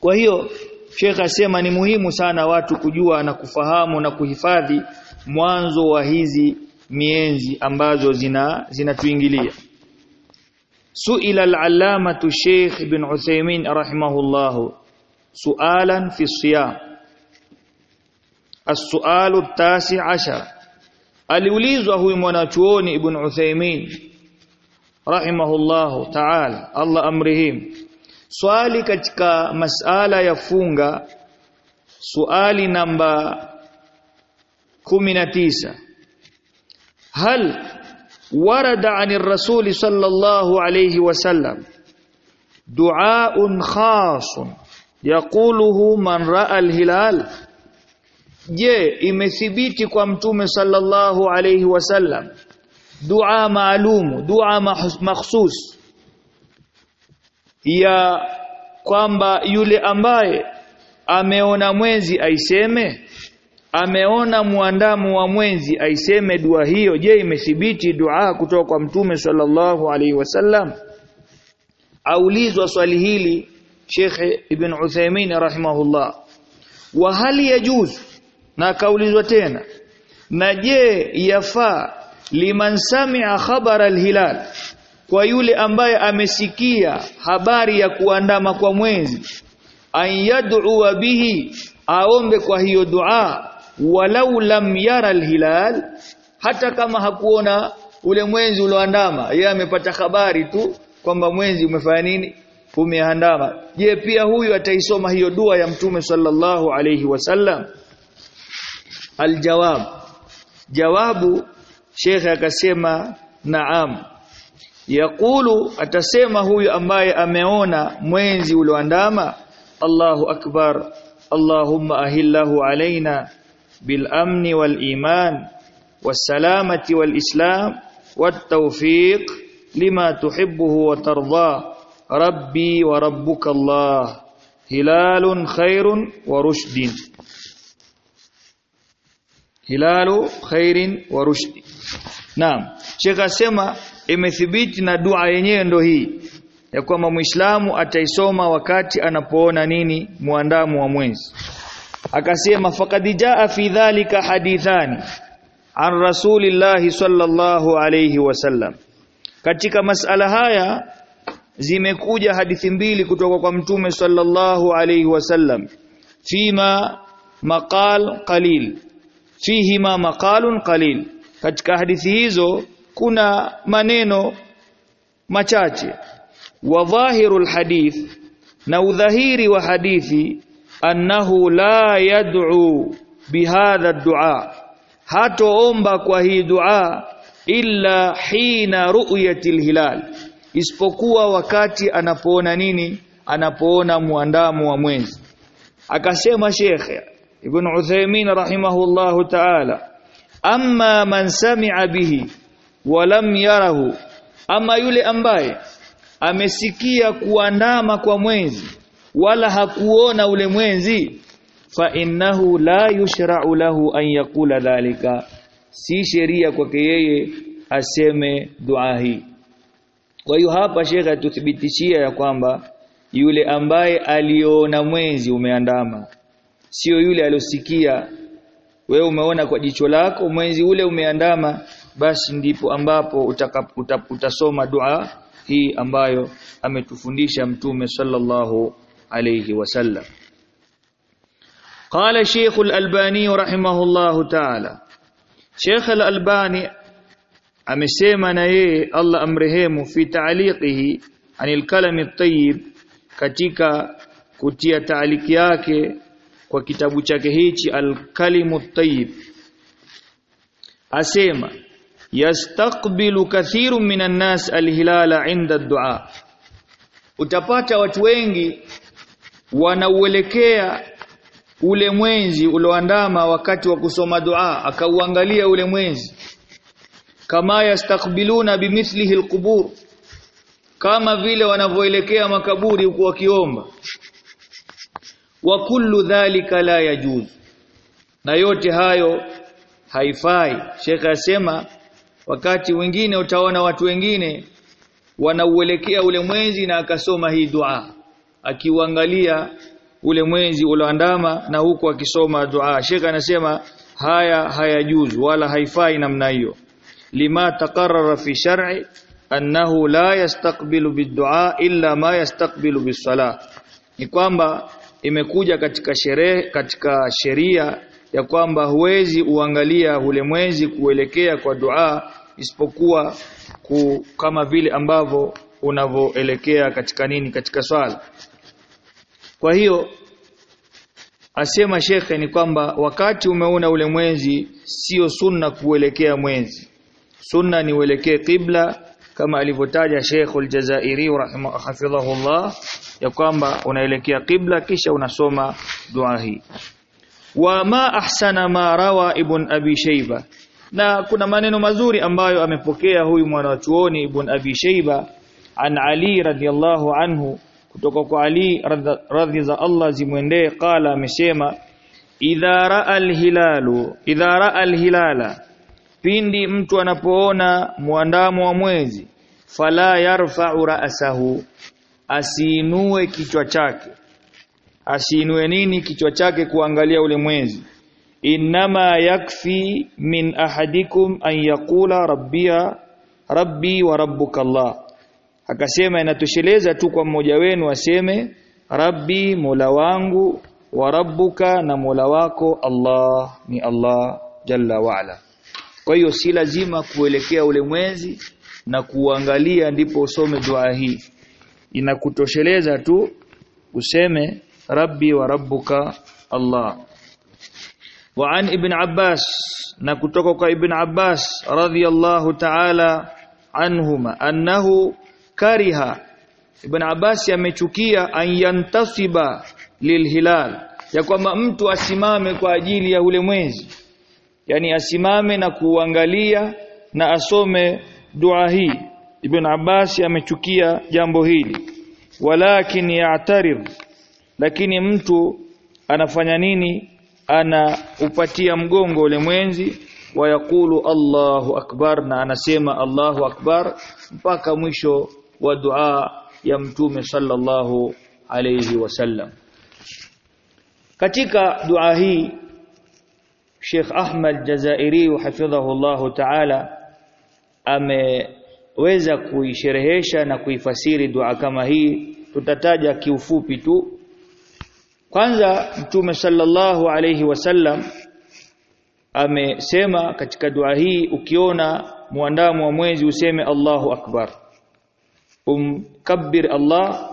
Kwa hiyo Sheikh asema ni muhimu sana watu kujua na kufahamu na kuhifadhi mwanzo wa hizi mienzi ambazo zina zinatuingilia. Suila al-allamatu Sheikh Ibn Uthaymeen rahimahullahu sualan fi siyam. As-sualu tasi ashar. Aliulizwa huyu mwanachuoni Ibn Uthaymeen rahimahullahu ta'ala Allah amrihim swali katika masala ya funga swali namba 19 hal warada anir rasul sallallahu alayhi wasallam du'aun khasun yaquluhu man ra'a al-hilal? Je imethibiti kwa mtume sallallahu alayhi wasallam dua maalumu dua makhsus ya kwamba yule ambaye ameona mwezi aiseme? Ameona muandamo wa mwezi aiseme dua hiyo? Je imethibiti dua kutoka kwa mtume sallallahu alaihi wasallam? Aulizwa swali hili Sheikh Ibn Uthaymeen rahimahullah. Wa hali yajuzu na kaulizwa tena. Na je yafaa liman sami'a khabara alhilal kwa yule ambaye amesikia habari ya kuandama kwa mwezi ayad'u yad'u bihi aombe kwa hiyo dua walau lam yara alhilal hata kama hakuona ule mwezi ulioandama yeye amepata habari tu kwamba mwezi umefanya nini umeandama. Je pia huyu ataisoma hiyo dua ya mtume sallallahu alayhi wasallam aljawab. Jawabu shekhe akasema naam yaqulu atasema huyu ambaye ameona mwenzi ulioandama Allahu akbar Allahumma ahillahu alaina bil amni wal iman was salamati wal islam wat tawfiq lima tuhibbuhu wa tarda rabbi wa rabbuka Allah hilalun khairun wa rushdin imethibiti na dua yenyewe ndo hii ya kwamba Muislamu ataisoma wakati anapoona nini muandamu wa mwezi. Akasema faqad jaa fi dhalika hadithani an rasulillahi sallallahu alayhi wasallam katika masala haya zimekuja hadithi mbili kutoka kwa mtume sallallahu alayhi wasallam fima maqal qalil fihima maqalun qalil. Katika hadithi hizo kuna maneno machache. Wa dhahirul hadith na udhahiri wa hadithi annahu la yad'u bihadha ad-du'a hatoomba kwa hii dua illa hina ru'yatil hilal. Isipokuwa wakati anapoona nini? Anapoona muandamo wa mwezi akasema shekhe ibn Uthaymeen rahimahullahu ta'ala amma man sami'a bihi wa lam yarahu. Ama yule ambaye amesikia kuandama kwa mwezi wala hakuona ule mwezi fa innahu la yushra'u lahu an yaqula dhalika. Si sheria kwake yeye aseme dua hii. Kwa hiyo hapa shekhe atuthibitishia ya kwamba yule ambaye aliona mwezi umeandama sio yule aliosikia wewe umeona kwa jicho lako mwezi ule umeandama basi ndipo ambapo utaka, uta, utasoma dua hii ambayo ametufundisha mtume sallallahu alayhi wasallam قال شيخ الألباني رحمه الله تعالى شيخ الألباني amesema na yeye Allah amrehemu fi ta'liqihi anil kalami at-tayyib katika kutia taaliki yake kwa kitabu chake hichi al-kalimu at-tayyib asema yastaqbilu kathiru minan nas al-hilala 'inda ad-du'a. Utapata watu wengi wanauelekea ule mwenzi uloandama wakati wa kusoma dua akauangalia ule mwenzi. Kama yastakbiluna bimithlihi alqubur kama vile wanavyoelekea makaburi huko wakiomba. Wa kullu dhalika la yajuz na yote hayo haifai. Shekhe asema wakati wengine utaona watu wengine wanauelekea ule mwezi na akasoma hii dua akiuangalia ule mwezi ulioandama na huku akisoma dua. Shekha anasema haya hayajuzu wala haifai namna hiyo. Lima taqarrara fi shar'i annahu la yastaqbilu bid-du'a illa ma yastaqbilu bis-salah. Ni kwamba imekuja katika sherehe katika sheria ya kwamba huwezi uangalia ule mwezi kuelekea kwa dua isipokuwa ku, kama vile ambavyo unavoelekea katika nini katika swala. Kwa hiyo asema shekhe ni kwamba wakati umeona ule mwezi sio sunna kuelekea mwezi. Sunna ni uelekee kibla kama alivyotaja Sheikh al-Jazairi rahimahullah ya kwamba unaelekea kibla kisha unasoma dua hii wa ma ahsana ma rawa ibn abi shayba. Na kuna maneno mazuri ambayo amepokea huyu mwanachuoni ibn abi shayba an ali radhiyallahu anhu kutoka kwa ali radhi za Allah zimwendee qala amesema idha raa al-hilalu idha raa al-hilala pindi mtu anapoona mwandamo wa mwezi fala yarfa'u ra'sahu asiinue kichwa chake asiinue nini kichwa chake kuangalia ule mwezi? Inma yakfi min ahadikum an yaqula rabbia rabbi wa rabbuka Allah. Akasema inatosheleza tu kwa mmoja wenu aseme rabbi mola wangu wa rabbuka na mola wako Allah ni Allah jalla wa ala. Kwa hiyo si lazima kuelekea ule mwezi na kuangalia ndipo usome dua hii. Inakutosheleza tu useme rabbi wa rabbuka Allah. Wa an ibn Abbas na kutoka kwa ibn Abbas radhiyallahu ta'ala anhuma annahu kariha. Ibn Abbas amechukia an yantasiba lilhilal ya kwamba mtu asimame kwa ajili ya ule mwezi. Yani asimame na kuangalia na asome dua hii. Ibn Abbas amechukia jambo hili. Walakin ya'tarid lakini mtu anafanya nini? Anaupatia mgongo ule mwenzi wayakulu Allahu akbar na anasema Allahu akbar mpaka mwisho wa dua ya mtume sallallahu alayhi wasallam katika dua hii Sheikh Ahmad Jazairi hafidhahu Allahu ta'ala ameweza kuisherehesha na kuifasiri dua kama hii. Tutataja kiufupi tu kwanza mtume sallallahu alayhi wasallam amesema katika dua hii ukiona muandamo wa mwezi useme Allahu akbar. Umkabbir Allah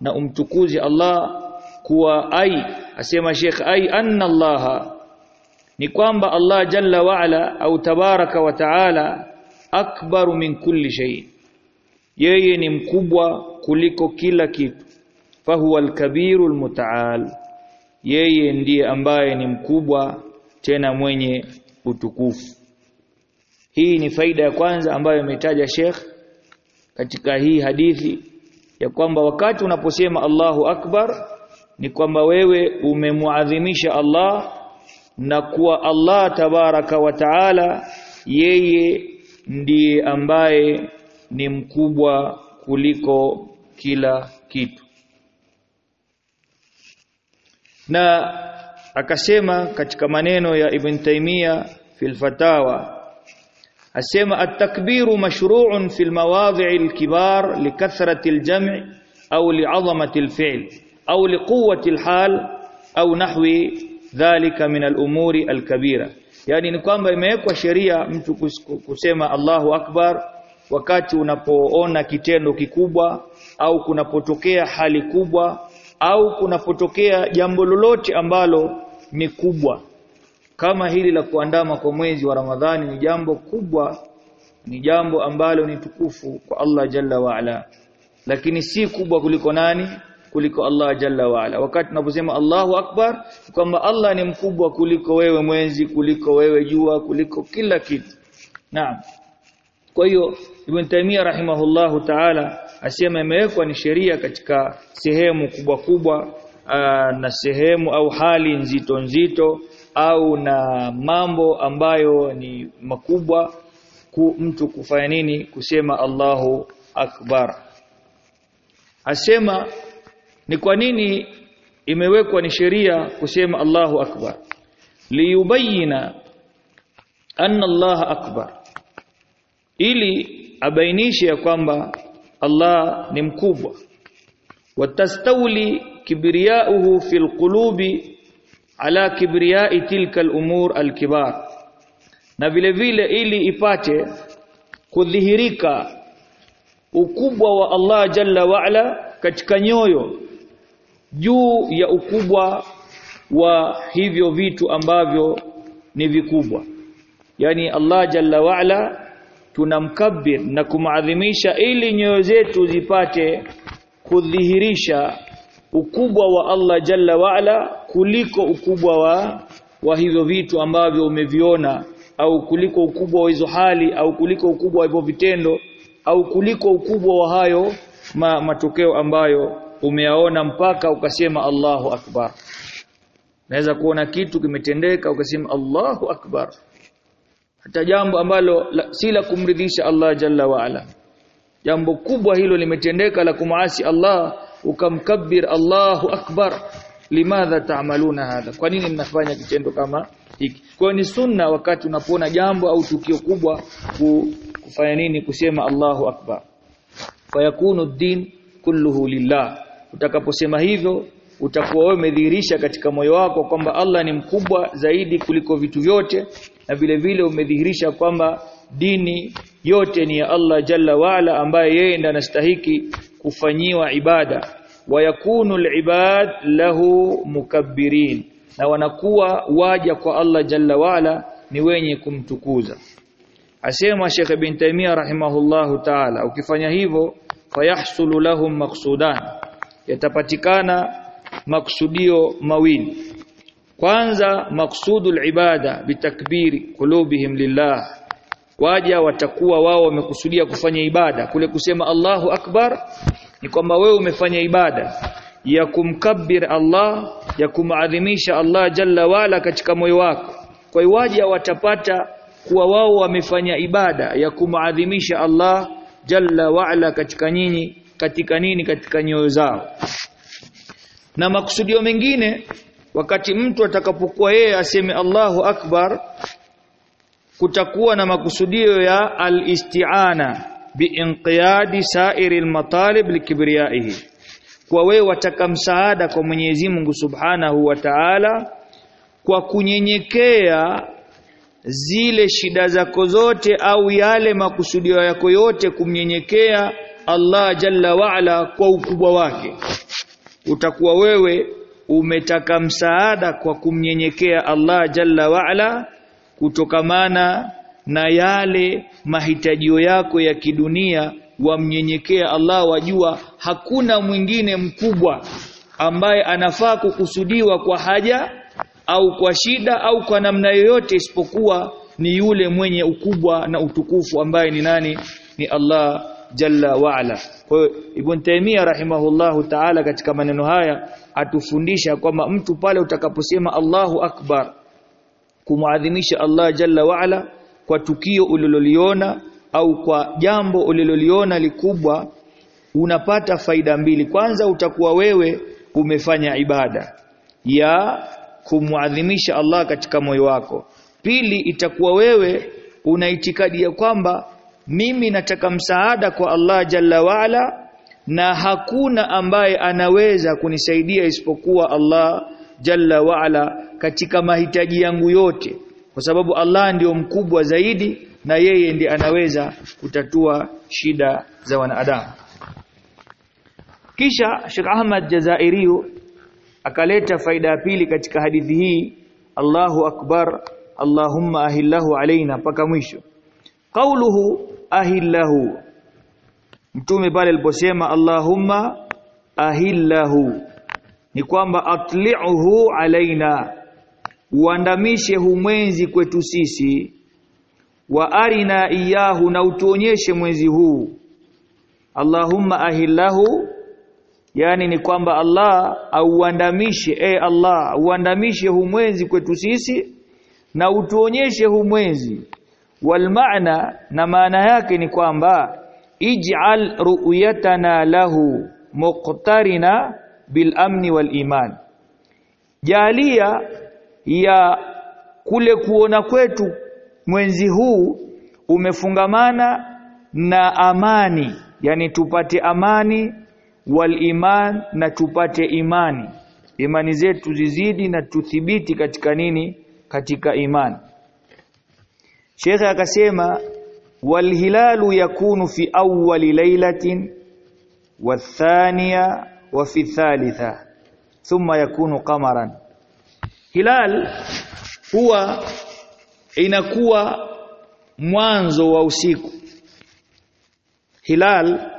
na umtukuzi Allah kuwa ai asema Sheikh ai anna Allah ni kwamba Allah jalla wa ala au tabaraka wa taala akbaru min kulli shay. Yeye ni mkubwa kuliko kila kitu fahuwa alkabiru almutaal. Yeye ndiye ambaye ni mkubwa tena mwenye utukufu. Hii ni faida ya kwanza ambayo imetaja Sheikh katika hii hadithi ya kwamba wakati unaposema Allahu Akbar ni kwamba wewe umemuadhimisha Allah na kuwa Allah tabaraka wa taala yeye ndiye ambaye ni mkubwa kuliko kila kitu na akasema katika maneno ya Ibn Taymiyyah fil fatawa asema at-takbiru mashru'un fil mawadhi'i al-kibar likathrati al-jam' au li'azamati al-fi'l au liquwwati al-hal au nahwi dhalika min al-umuri al-kabira. Yani ni kwamba imewekwa sheria mtu kusema Allahu akbar wakati unapoona kitendo kikubwa au kunapotokea hali kubwa au kunapotokea jambo lolote ambalo ni kubwa. Kama hili la kuandama kwa mwezi wa Ramadhani ni jambo kubwa ni jambo ambalo ni tukufu kwa Allah Jalla wa Ala. Lakini si kubwa kuliko nani? Kuliko Allah Jalla wa Ala. Wakati tunaposema Allahu Akbar kwamba Allah ni mkubwa kuliko wewe mwezi kuliko wewe jua kuliko kila kitu. Naam. Kwa hiyo Ibn Taymiyyah rahimahullahu ta'ala asema imewekwa ni sheria katika sehemu kubwa kubwa aa, na sehemu au hali nzito nzito au na mambo ambayo ni makubwa ku mtu kufanya nini? Kusema Allahu Akbar. Asema ni kwa nini imewekwa ni sheria kusema Allahu Akbar? Liyubayina anna Allah akbar. Ili abainishe ya kwamba Allah ni mkubwa. Watastawli kibriyauhu fil qulubi ala kibriyai tilka al-umur al-kibar na vile vile ili ipate kudhihirika ukubwa wa Allah jalla wa ala katika nyoyo juu ya ukubwa wa hivyo vitu ambavyo ni vikubwa. Yani Allah jalla wa ala tunamkabir na kumadhimisha ili nyoyo zetu zipate kudhihirisha ukubwa wa Allah jalla waala kuliko ukubwa wa wa hivyo vitu ambavyo umeviona au kuliko ukubwa wa hizo hali au kuliko ukubwa wa hivyo vitendo au kuliko ukubwa wa hayo ma, matokeo ambayo umeyaona mpaka ukasema Allahu akbar. Naweza kuona kitu kimetendeka ukasema Allahu akbar hata jambo ambalo si la kumridhisha Allah jalla waala jambo kubwa hilo limetendeka la kumaasi Allah ukamkabir Allahu akbar. Limadha taamaluna hadha? Kwa nini mnafanya kitendo kama hiki? Kwa ni sunna wakati unapoona jambo au tukio kubwa kufanya nini? Kusema Allahu akbar. Fayakunu din kulluhu lillah. Utakaposema hivyo utakuwa wewe umedhihirisha katika moyo wako kwamba Allah ni mkubwa zaidi kuliko vitu vyote na vile vile umedhihirisha kwamba dini yote ni ya Allah jalla waala ambaye yeye ndiye anastahiki kufanyiwa ibada. Wayakunu alibad lahu mukabbirin na wanakuwa waja kwa Allah jalla waala ni wenye kumtukuza. Asema Sheikh Ibn Taymiyyah rahimahullahu ta'ala ukifanya hivyo fayahsulu lahum maqsudan yatapatikana maksudio mawili kwanza maksudu ibada bitakbiri kulubihim lillah. Waja watakuwa wao wamekusudia kufanya ibada. Kule kusema Allahu akbar ni kwamba wewe umefanya ibada. Ya kumkabir Allah ya kumadhimisha Allah jalla wala katika moyo wako. Kwa hiyo waja watapata kuwa wao wamefanya ibada ya kumadhimisha Allah jalla waala katika nyinyi katika nini katika nyoyo zao. Na makusudio mengine wakati mtu atakapokuwa yeye aseme Allahu akbar kutakuwa na makusudio ya al-isti'ana biinqiyadi sa'iri al-matalib likibriyaihi kwa wewe wataka msaada kwa Mwenyezi Mungu Subhanahu wa Ta'ala kwa kunyenyekea zile shida zako zote au yale makusudio yako yote kumnyenyekea Allah Jalla waala kwa ukubwa wake utakuwa wewe umetaka msaada kwa kumnyenyekea Allah Jalla waala kutokamana na yale mahitajio yako ya kidunia wamnyenyekea Allah wajua hakuna mwingine mkubwa ambaye anafaa kukusudiwa kwa haja au kwa shida au kwa namna yoyote isipokuwa ni yule mwenye ukubwa na utukufu ambaye ni nani? Ni Allah jalla waala kwa hiyo Ibn Taymiyyah rahimahullahu ta'ala katika maneno haya atufundisha kwamba mtu pale utakaposema Allahu akbar kumuadhimisha Allah jalla waala kwa tukio uliloliona au kwa jambo uliloliona likubwa unapata faida mbili. Kwanza utakuwa wewe umefanya ibada ya kumuadhimisha Allah katika moyo wako. Pili itakuwa wewe una itikadi ya kwamba mimi nataka msaada kwa Allah jalla waala na hakuna ambaye anaweza kunisaidia isipokuwa Allah jalla waala katika mahitaji yangu yote kwa sababu Allah ndio mkubwa zaidi na yeye ndiye anaweza kutatua shida za wanadamu. Kisha Sheikh Ahmad Jazairi akaleta faida ya pili katika hadithi hii Allahu akbar Allahumma ahillahu alaina mpaka mwisho. Qauluhu ahillahu mtume pale aliposema Allahumma ahillahu ni kwamba atli'uhu alaina uandamishe humwenzi kwetu sisi wa arina iyahu na utuonyeshe mwezi huu. Allahumma ahillahu yani ni kwamba Allah auandamishe e Allah uandamishe humwezi kwetu sisi na utuonyeshe humwezi wal maana na maana yake ni kwamba ij'al ru'yatana lahu muqtarina bil amni wal iman. Jalia ya kule kuona kwetu mwenzi huu umefungamana na amani yani tupate amani wal iman na tupate imani. Imani zetu zizidi na tuthibiti katika nini? Katika imani. Sheikh akasema yakunu fi awwali lailatin wathaniya wa fi thalitha thumma yakunu qamaran hilal huwa inakuwa mwanzo wa usiku. Hilal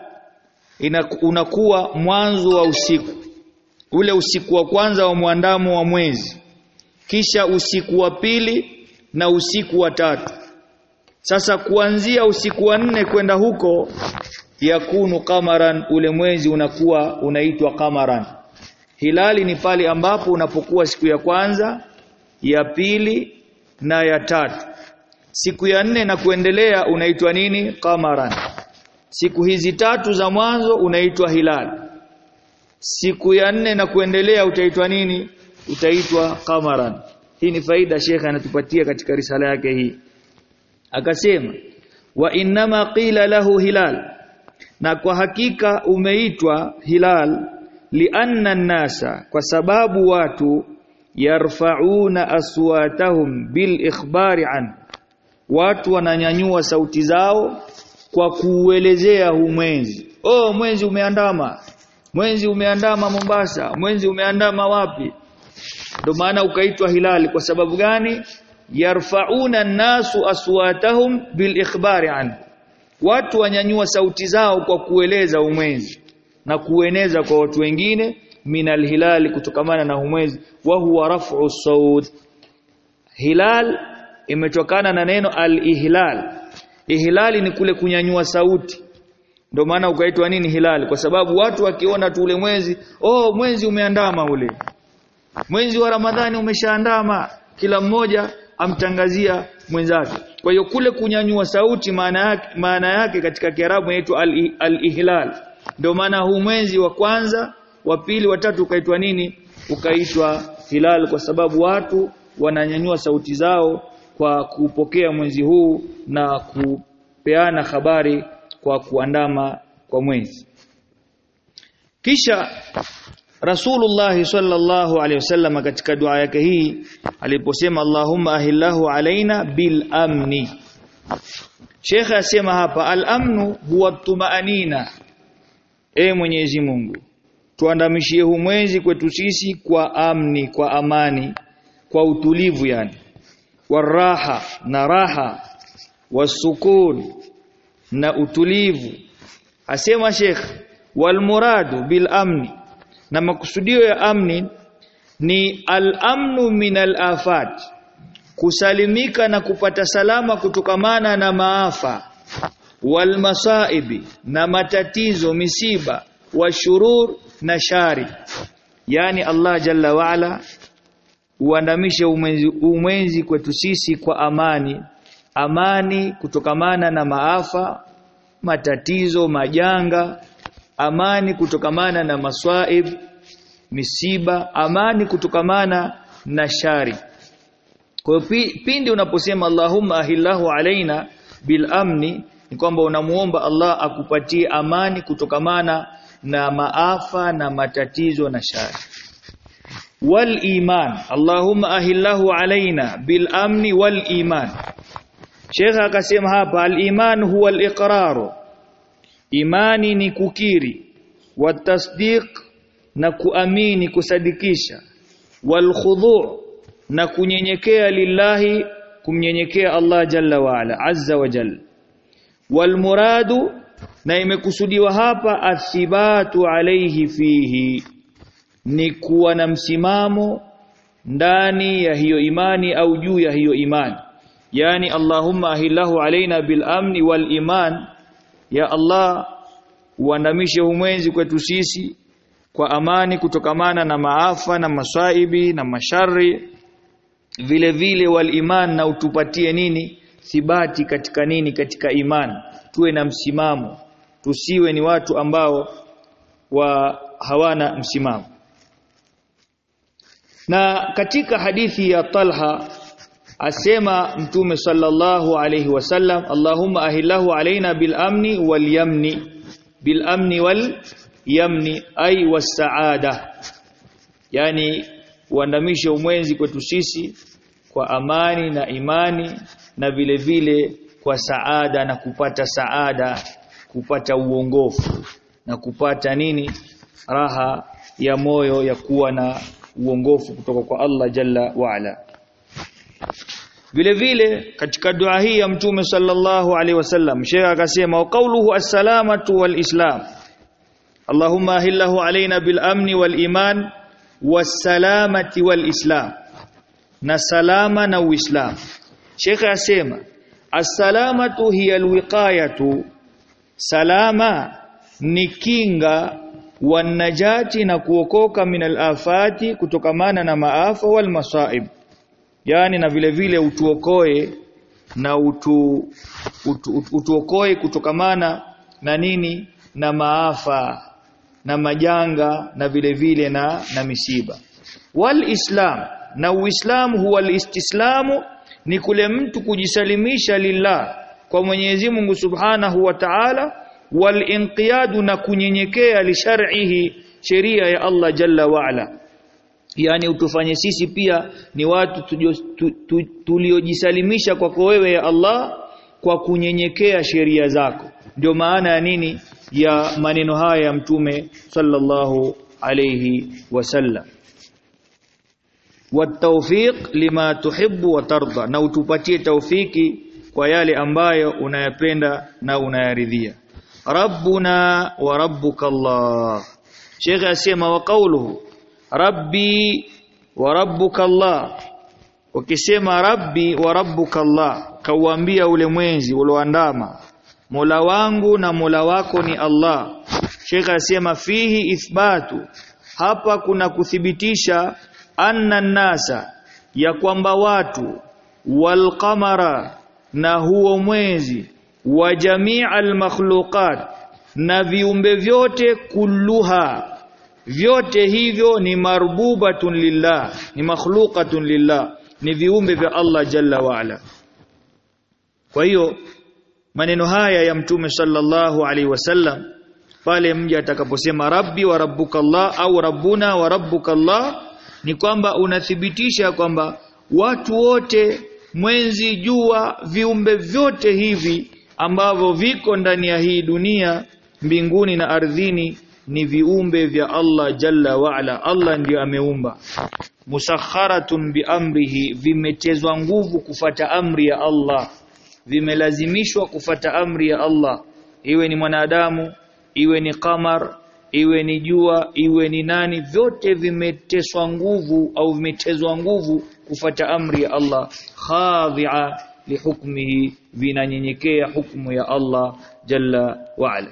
inakuwa unakuwa mwanzo wa usiku. Ule usiku wa kwanza wa mwandamo wa mwezi. Kisha usiku wa pili na usiku wa tatu sasa kuanzia usiku wa nne kwenda huko yakunu kamaran ule mwezi unakuwa unaitwa kamaran hilali ni pale ambapo unapokuwa siku ya kwanza ya pili na ya tatu. Siku ya nne na kuendelea unaitwa nini? Kamaran siku hizi tatu za mwanzo unaitwa hilali. Siku ya nne na kuendelea utaitwa nini? Utaitwa kamaran hii ni faida shekha anatupatia katika risala yake hii akasema wa innama qila lahu hilal. Na kwa hakika umeitwa hilal lianna nasa kwa sababu watu yarfauna aswatahum bil ikhbari an watu wananyanyua sauti zao kwa kuuelezea huu mwezi. Oh mwezi umeandama mwezi umeandama Mombasa mwezi umeandama wapi? Ndio maana ukaitwa hilali kwa sababu gani yarfauna nasu aswatahum bil ikhbari an watu wanyanyua sauti zao kwa kueleza umwezi na kueneza kwa watu wengine min hilali kutokamana na umwezi wa huwa raf'u sawt hilal imetokana na neno alihlal. Ihlali ni kule kunyanyua sauti. Ndio maana ukaitwa nini hilal? Kwa sababu watu wakiona tu ule mwezi oh mwezi umeandama ule. Mwezi wa ramadhani umeshaandama. Kila mmoja amtangazia mwenzake. Kwa hiyo kule kunyanyua sauti maana yake maana yake katika Kiarabu inaitwa al- al-ihlal. Ndio maana huu mwezi wa kwanza wa pili wa tatu ukaitwa nini? Ukaitwa hilal kwa sababu watu wananyanyua sauti zao kwa kupokea mwezi huu na kupeana habari kwa kuandama kwa mwezi. Kisha Rasulullah sallallahu alaihi wasallam katika dua yake hii aliposema Allahumma ahillahu alaina bil amni. Sheikh asema hapa al-amnu huwa tumaanina. E Mwenyezi Mungu tuandamishie huu mwezi kwetu sisi kwa amni kwa amani kwa utulivu yani. Waraha na raha. Wasukun na utulivu. Asema Sheikh wal muradu bil amni na makusudio ya amni ni al-amnu min al-afat. Kusalimika na kupata salama kutokamana na maafa. Wal masaibi na matatizo misiba wa shurur na shari. Yani Allah jalla waala uandamishe umwenzi, umwenzi kwetu sisi kwa amani. Amani kutokamana na maafa matatizo majanga amani kutokamana na maswaib misiba amani kutokamana na shari. Kwa pindi unaposema Allahumma ahillahu alaina bil amni ni kwamba unamuomba Allah akupatie amani kutokamana na maafa na matatizo na shari. Wal iman Allahumma ahillahu alaina bil amni wal iman. Sheikh akasema hapa al iman huwa al iqraru imani ni kukiri watasdiq na kuamini kusadikisha wal khudhu' na kunyenyekea lillahi kumnyenyekea Allah jalla wa ala azza wa jalla wal na imekusudiwa hapa athibatu alayhi fihi ni kuwa na msimamo ndani ya hiyo imani au juu ya hiyo imani. Yani Allahumma ahillahu alaina bil amni wal iman ya Allah uandamishe umwezi kwetu sisi kwa amani kutokamana na maafa na masaibi na mashari vile vile wal iman na utupatie nini? Thibati katika nini? Katika iman. Tuwe na msimamo. Tusiwe ni watu ambao wa hawana msimamo. Na katika hadithi ya Talha asema mtume sallallahu alayhi wasallam Allahumma ahillahu alaina bil amni wal yamni. Bil amni wal yamni ay was saada. Yani uandamishe umwenzi kwetu sisi kwa amani na imani na vile vile kwa saada na kupata saada kupata uongofu na kupata nini? Raha ya moyo ya kuwa na uongofu kutoka kwa Allah jalla waala vile vile katika dua hii ya mtume sallallahu alaihi wasallam sheikh akasema wa qawluhu as-salamatu wal islam. Allahumma ahillahu alaina bil amni wal iman was salamati wal islam. Na salama na uislam. Sheikh asema as-salamatu hiya al-wiqayatu salama ni kinga wanajati na kuokoka minal afati kutokamana na maafa wal masaib yani na vile vile utuokoe na utu, utu, utu utuokoe kutokamana na nini? Na maafa na majanga na vile vile na na misiba. Wal islam na uislamu huwa alistislamu ni kule mtu kujisalimisha lillah kwa Mwenyezi Mungu Subhanahu wa Ta'ala wal inqiyadu na kunyenyekea li shar'ihi sheria ya Allah jalla wa ala yani utufanye sisi pia ni watu tuliojisalimisha kwako wewe ya Allah kwa kunyenyekea sheria zako. Ndio maana ya nini? Ya maneno haya ya mtume sallallahu alayhi wasallam. Watawfiq lima tuhibbu wa tarda. Na utupatie taufiki kwa yale ambayo unayapenda na unayaridhia. Rabbuna wa rabbuka Allah. Sheikh asema wa qawluhu rabbi wa rabbuka Allah. Ukisema rabbi wa rabbuka Allah kauambia ule mwenzi ulioandama Mola wangu na Mola wako ni Allah. Shekha asema fihi ithbatu hapa kuna kuthibitisha anna nasa ya kwamba watu walqamara na huo mwezi wa jami'al almakhluqat na viumbe vyote kulluha vyote hivyo ni marbubatun lillah ni makhluqatun lillah ni viumbe vya Allah jalla waala kwa hiyo maneno haya ya mtume sallallahu alaihi wasallam pale mja atakaposema rabbi wa rabbuka Allah au rabbuna wa rabbuka Allah ni kwamba unathibitisha kwamba watu wote mwenzi jua viumbe vyote hivi ambavyo viko ndani ya hii dunia mbinguni na ardhini ni viumbe vya Allah jalla waala Allah ndiyo ameumba. Musakharatun biamrihi vimetezwa nguvu kufata amri ya Allah. Vimelazimishwa kufata amri ya Allah. Iwe ni mwanadamu iwe ni kamar iwe ni jua iwe ni nani vyote vimeteswa nguvu au vimetezwa nguvu kufata amri ya Allah. Khadhi'a lihukmihi vinanyenyekea hukumu ya Allah jalla wa ala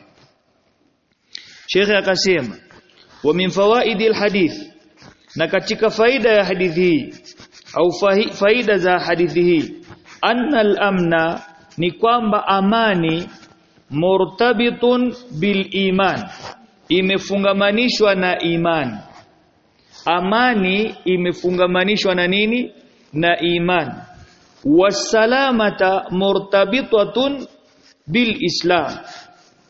Sheikh akasema wa min fawaidil hadith na katika faida ya hadithi hii au faida za hadithi hii anna al-amna ni kwamba amani murtabitun bil iman imefungamanishwa na iman. Amani imefungamanishwa na nini? Na iman. Wasalamata murtabitatun bil islam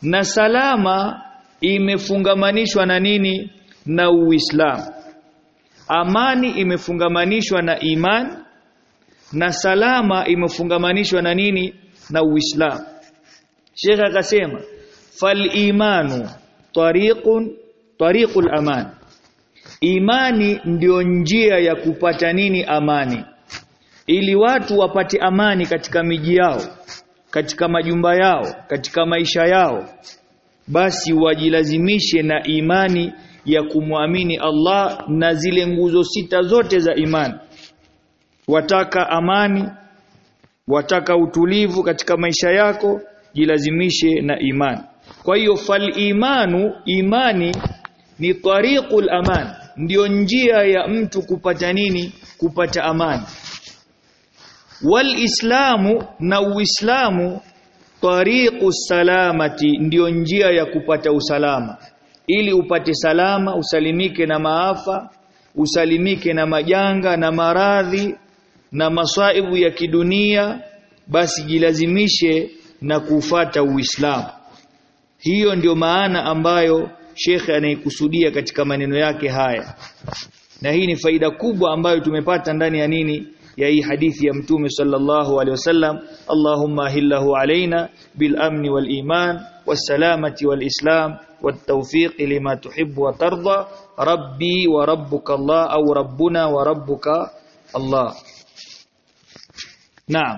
na salama imefungamanishwa na nini? Na uislamu. Amani imefungamanishwa na iman na salama imefungamanishwa na nini? Na uislamu. Sheikh akasema fal imanu tariqun tariqul aman. Imani ndio njia ya kupata nini? Amani. Ili watu wapate amani katika miji yao katika majumba yao katika maisha yao basi wajilazimishe na imani ya kumwamini Allah na zile nguzo sita zote za imani. Wataka amani wataka utulivu katika maisha yako jilazimishe na imani. Kwa hiyo fal imanu imani ni tariqul aman ndio njia ya mtu kupata nini? Kupata amani. Wal islamu na uislamu tariqu salamati ndio njia ya kupata usalama. Ili upate salama usalimike na maafa usalimike na majanga na maradhi na masaibu ya kidunia basi jilazimishe na kufata uislamu. Hiyo ndio maana ambayo shekhe anaikusudia katika maneno yake haya. Na hii ni faida kubwa ambayo tumepata ndani ya nini ya hii hadithi ya mtume sallallahu alaihi wasallam Allahumma hillahu alaina bil amni wal iman tuhibbu wa tarda rabbi wa rabbuka Allah au rabbuna wa rabbuka Allah. Naam.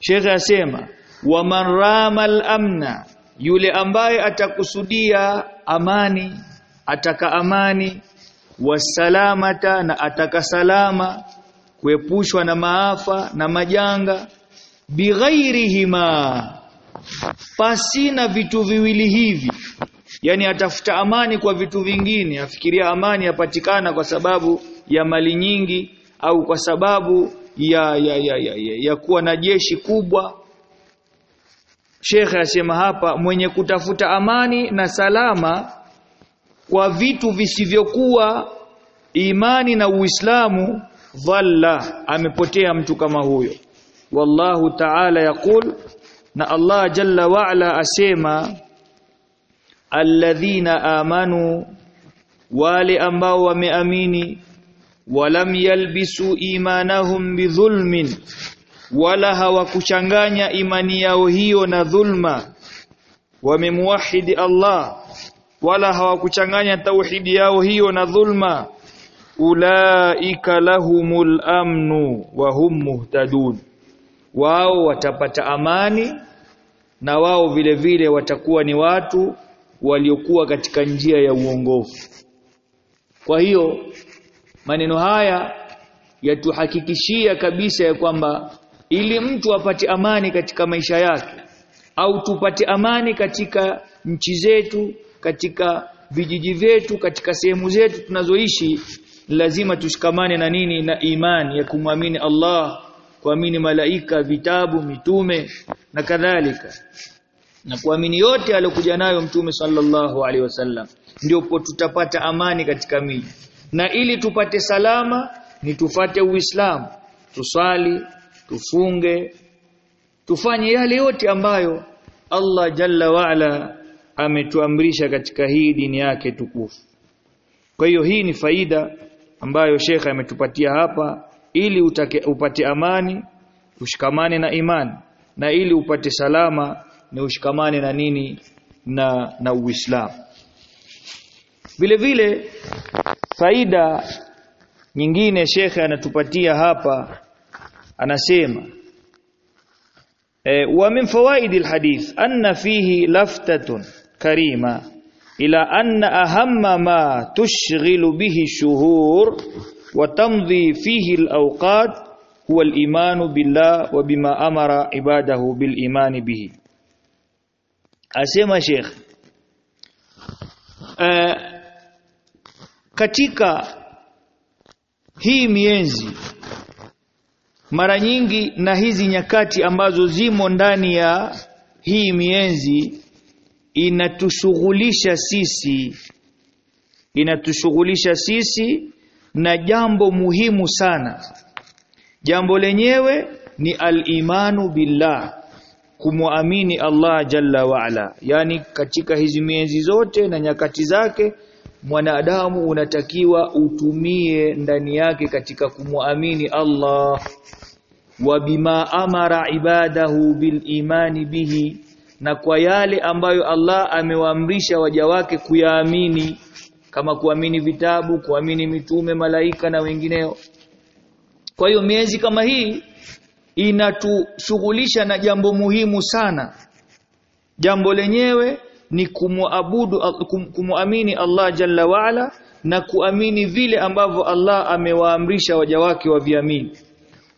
Sheikh asema wa man rama amna yule ambaye atakusudia amani ataka amani wasalamata na ataka salama kuepushwa na maafa na majanga bighairihima pasina vitu viwili hivi. Yani atafuta amani kwa vitu vingine afikiria amani yapatikana kwa sababu ya mali nyingi au kwa sababu ya ya, ya, ya, ya, ya kuwa na jeshi kubwa. Sheikh asema hapa mwenye kutafuta amani na salama kwa vitu visivyokuwa imani na Uislamu dhalla amepotea mtu kama huyo. Wallahu ta'ala yaqul na Allah jalla wa ala asema alladhina amanu wale ambao wameamini walam yalbisu imanahum bidhulmin wala hawakuchanganya imani yao hiyo na dhulma wamemuwahidi Allah wala hawakuchanganya tauhidi yao hiyo na dhulma ulaika lahumul amnu wa hum muhtadun. Wao watapata amani na wao vile vile watakuwa ni watu waliokuwa katika njia ya uongofu. Kwa hiyo maneno haya yatuhakikishia kabisa ya kwamba ili mtu apate amani katika maisha yake au tupate amani katika nchi zetu katika vijiji vyetu katika sehemu zetu tunazoishi lazima tushikamane na nini? Na imani ya kumwamini Allah kuamini malaika vitabu mitume na kadhalika. Na kuamini yote aliyokuja nayo mtume sallallahu alaihi wasallam. Ndio tutapata amani katika miji. Na ili tupate salama ni tufate uislamu. Tusali tufunge tufanye yale yote ambayo Allah jalla waala ametuamrisha katika hii dini yake tukufu. Kwa hiyo hii ni faida ambayo shekha ametupatia hapa ili utake, upate amani ushikamane na imani na ili upate salama ni ushikamane na nini na na Uislamu. Vile vile faida nyingine shekhe anatupatia hapa anasema e, wa min fawaidi alhadith anna fihi laftatun karima ila anna ahamma ma tushghilu bihi shuhur wa tamdhi fihi al-awqat huwa al-iman billah wa bima amara ibadahu bil iman bihi. Asema sheikh uh, katika hii mienzi mara nyingi na hizi nyakati ambazo zimo ndani ya hii mienzi inatushughulisha sisi inatushughulisha sisi na jambo muhimu sana. Jambo lenyewe ni al-imanu billah kumwamini Allah jalla waala yani katika hizi miezi zote na nyakati zake mwanadamu unatakiwa utumie ndani yake katika kumwamini Allah. Wa bima amara ibadahu bil imani bihi na kwa yale ambayo Allah amewaamrisha waja wake kuyaamini kama kuamini vitabu kuamini mitume malaika na wengineo. Kwa hiyo miezi kama hii inatushughulisha na jambo muhimu sana. Jambo lenyewe ni kumuabudu kumuamini Allah jalla waala na kuamini vile ambavyo Allah amewaamrisha waja wake waviamini.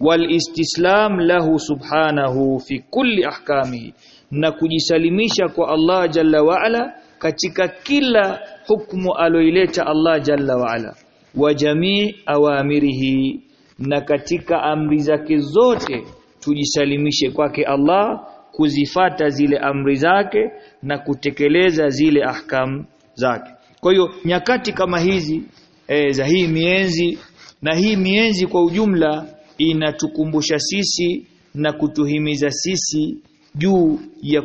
Wal istislam lahu subhanahu fi kulli ahkamihi na kujisalimisha kwa Allah jalla waala katika kila hukumu aloileta Allah jalla waala wa jamii awamirihi na katika amri zake zote tujisalimishe kwake Allah kuzifata zile amri zake na kutekeleza zile ahkam zake. Kwa hiyo nyakati kama hizi e, za hii mienzi na hii mienzi kwa ujumla inatukumbusha sisi na kutuhimiza sisi juu ya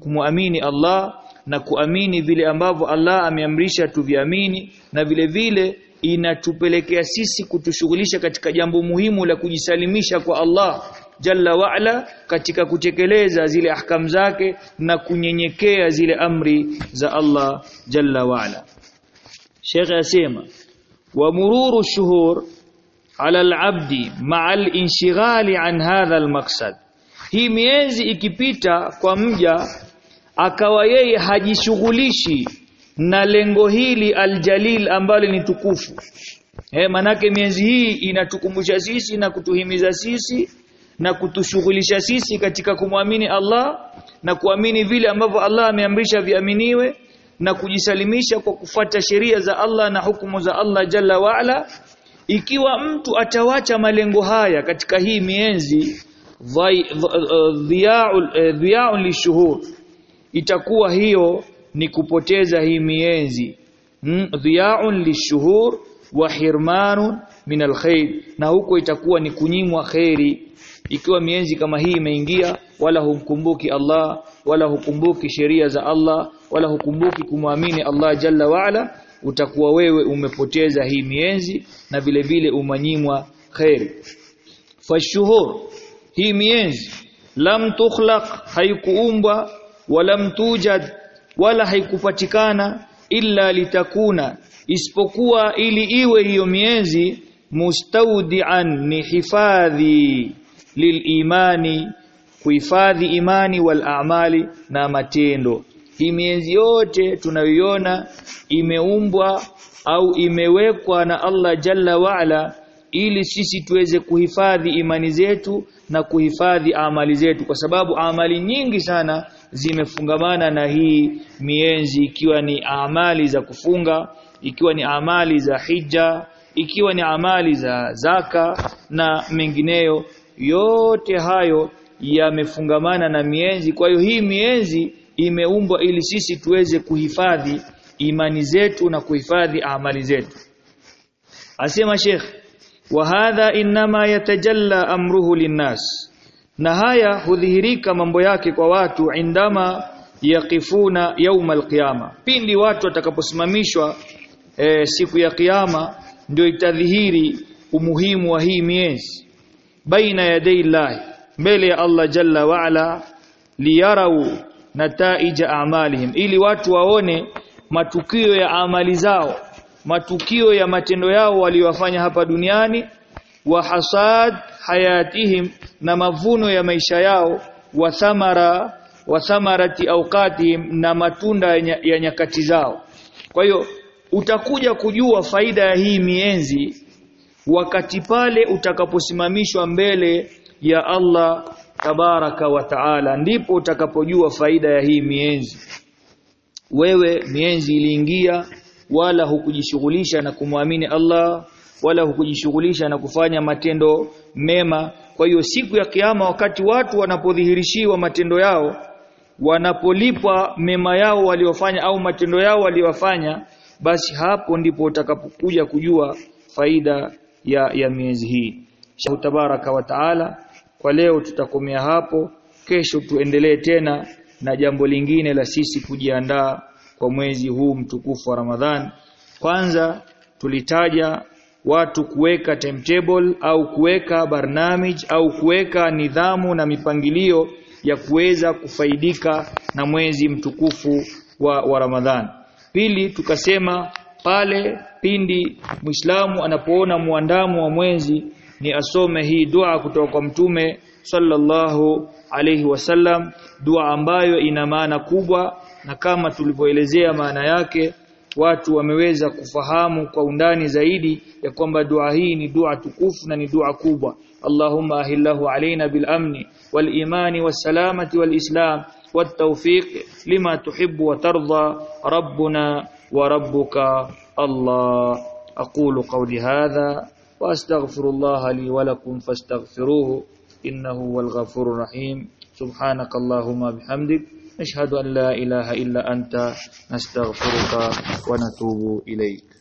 kumwamini Allah na kuamini vile ambavyo Allah ameamrisha tuviamini na vile vile inatupelekea sisi kutushughulisha katika jambo muhimu la kujisalimisha kwa Allah jalla waala katika kutekeleza zile ahkam zake na kunyenyekea zile amri za Allah jalla waala. Sheikh asema wa mururu shuhur ala al-abdi ma'a al-inshighali an hadha al-maqsad hii miezi ikipita kwa mja akawa yeye hajishughulishi na lengo hili aljalil ambalo ni tukufu. Eh manake miezi hii inatukumbusha sisi na kutuhimiza sisi na kutushughulisha sisi katika kumwamini Allah na kuamini vile ambavyo Allah ameamrisha viaminiwe na kujisalimisha kwa kufuata sheria za Allah na hukumu za Allah jalla waala ikiwa mtu atawacha malengo haya katika hii mienzi dhiya'un lishuhur itakuwa hiyo ni kupoteza hii mienzi. Dhiya'un lishuhur wa hirmanun min alkhair. Na huko itakuwa ni kunyimwa khairi ikiwa mienzi kama hii imeingia wala humkumbuki Allah wala hukumbuki sheria za Allah wala hukumbuki kumwamini Allah jalla waala utakuwa wewe umepoteza hii mienzi na vile vile umanyimwa khairi fashuhur hii mienzi lam tukhlaq haikuumbwa wala mtujad wala haikupatikana illa litakuna. Isipokuwa ili iwe hiyo miezi mustaudian ni hifadhi lilimani kuhifadhi imani wal a'mali na matendo. Hii miezi yote tunayoiona imeumbwa au imewekwa na Allah jalla waala ili sisi tuweze kuhifadhi imani zetu na kuhifadhi amali zetu kwa sababu amali nyingi sana zimefungamana na hii mienzi ikiwa ni amali za kufunga ikiwa ni amali za hija ikiwa ni amali za zaka na mengineyo. Yote hayo yamefungamana na mienzi. Kwa hiyo hii mienzi imeumbwa ili sisi tuweze kuhifadhi imani zetu na kuhifadhi amali zetu. Asema Sheikh wa hadha inma yatajalla amruhu linnas. Na haya hudhihirika mambo yake kwa watu indama yaqifuna yauma alqiyama. Pindi watu watakaposimamishwa e, siku ya kiyama ndio itadhihiri umuhimu wa hii miezi. Baina yadai llahi mbele ya Allah jalla wa ala liyarau nataija a'malihim. Ili watu waone matukio ya amali zao matukio ya matendo yao waliyofanya hapa duniani wa hasad hayatihim na mavuno ya maisha yao wa thamara wa thamarati awqatihim na matunda ya nyakati zao. Kwa hiyo utakuja kujua faida ya hii mienzi wakati pale utakaposimamishwa mbele ya Allah tabaraka wa taala ndipo utakapojua faida ya hii mienzi. Wewe mienzi iliingia wala hukujishughulisha na kumwamini Allah wala hukujishughulisha na kufanya matendo mema. Kwa hiyo siku ya kiyama wakati watu wanapodhihirishiwa matendo yao wanapolipwa mema yao waliofanya au matendo yao waliofanya basi hapo ndipo utakapokuja kujua faida ya, ya miezi hii. Sheikh tabaraka wa taala kwa leo tutakomea hapo. Kesho tuendelee tena na jambo lingine la sisi kujiandaa kwa mwezi huu mtukufu wa Ramadhan. Kwanza tulitaja watu kuweka timetable au kuweka barnamij au kuweka nidhamu na mipangilio ya kuweza kufaidika na mwezi mtukufu wa, wa Ramadhan. Pili tukasema pale pindi Muislamu anapoona muandamo wa mwezi ni asome hii dua kutoka kwa mtume sallallahu alayhi wasallam dua ambayo ina maana kubwa na kama tulivyoelezea maana yake watu wameweza kufahamu kwa undani zaidi ya kwamba dua hii ni dua tukufu na ni dua kubwa. Allahumma ahillahu alaina bil amni wal imani was salamati wal islam wat tawfiq lima tuhibbu wa tarda rabbuna wa rabbuka Allah. Aqulu qawli hadha wa astaghfirullaha li wa lakum fastaghfiruhu innahu wal ghafurur rahim. Subhanakallahumma bihamdik نشهد أن لا إله إلا أنت نستغفرك ونتوب إليك.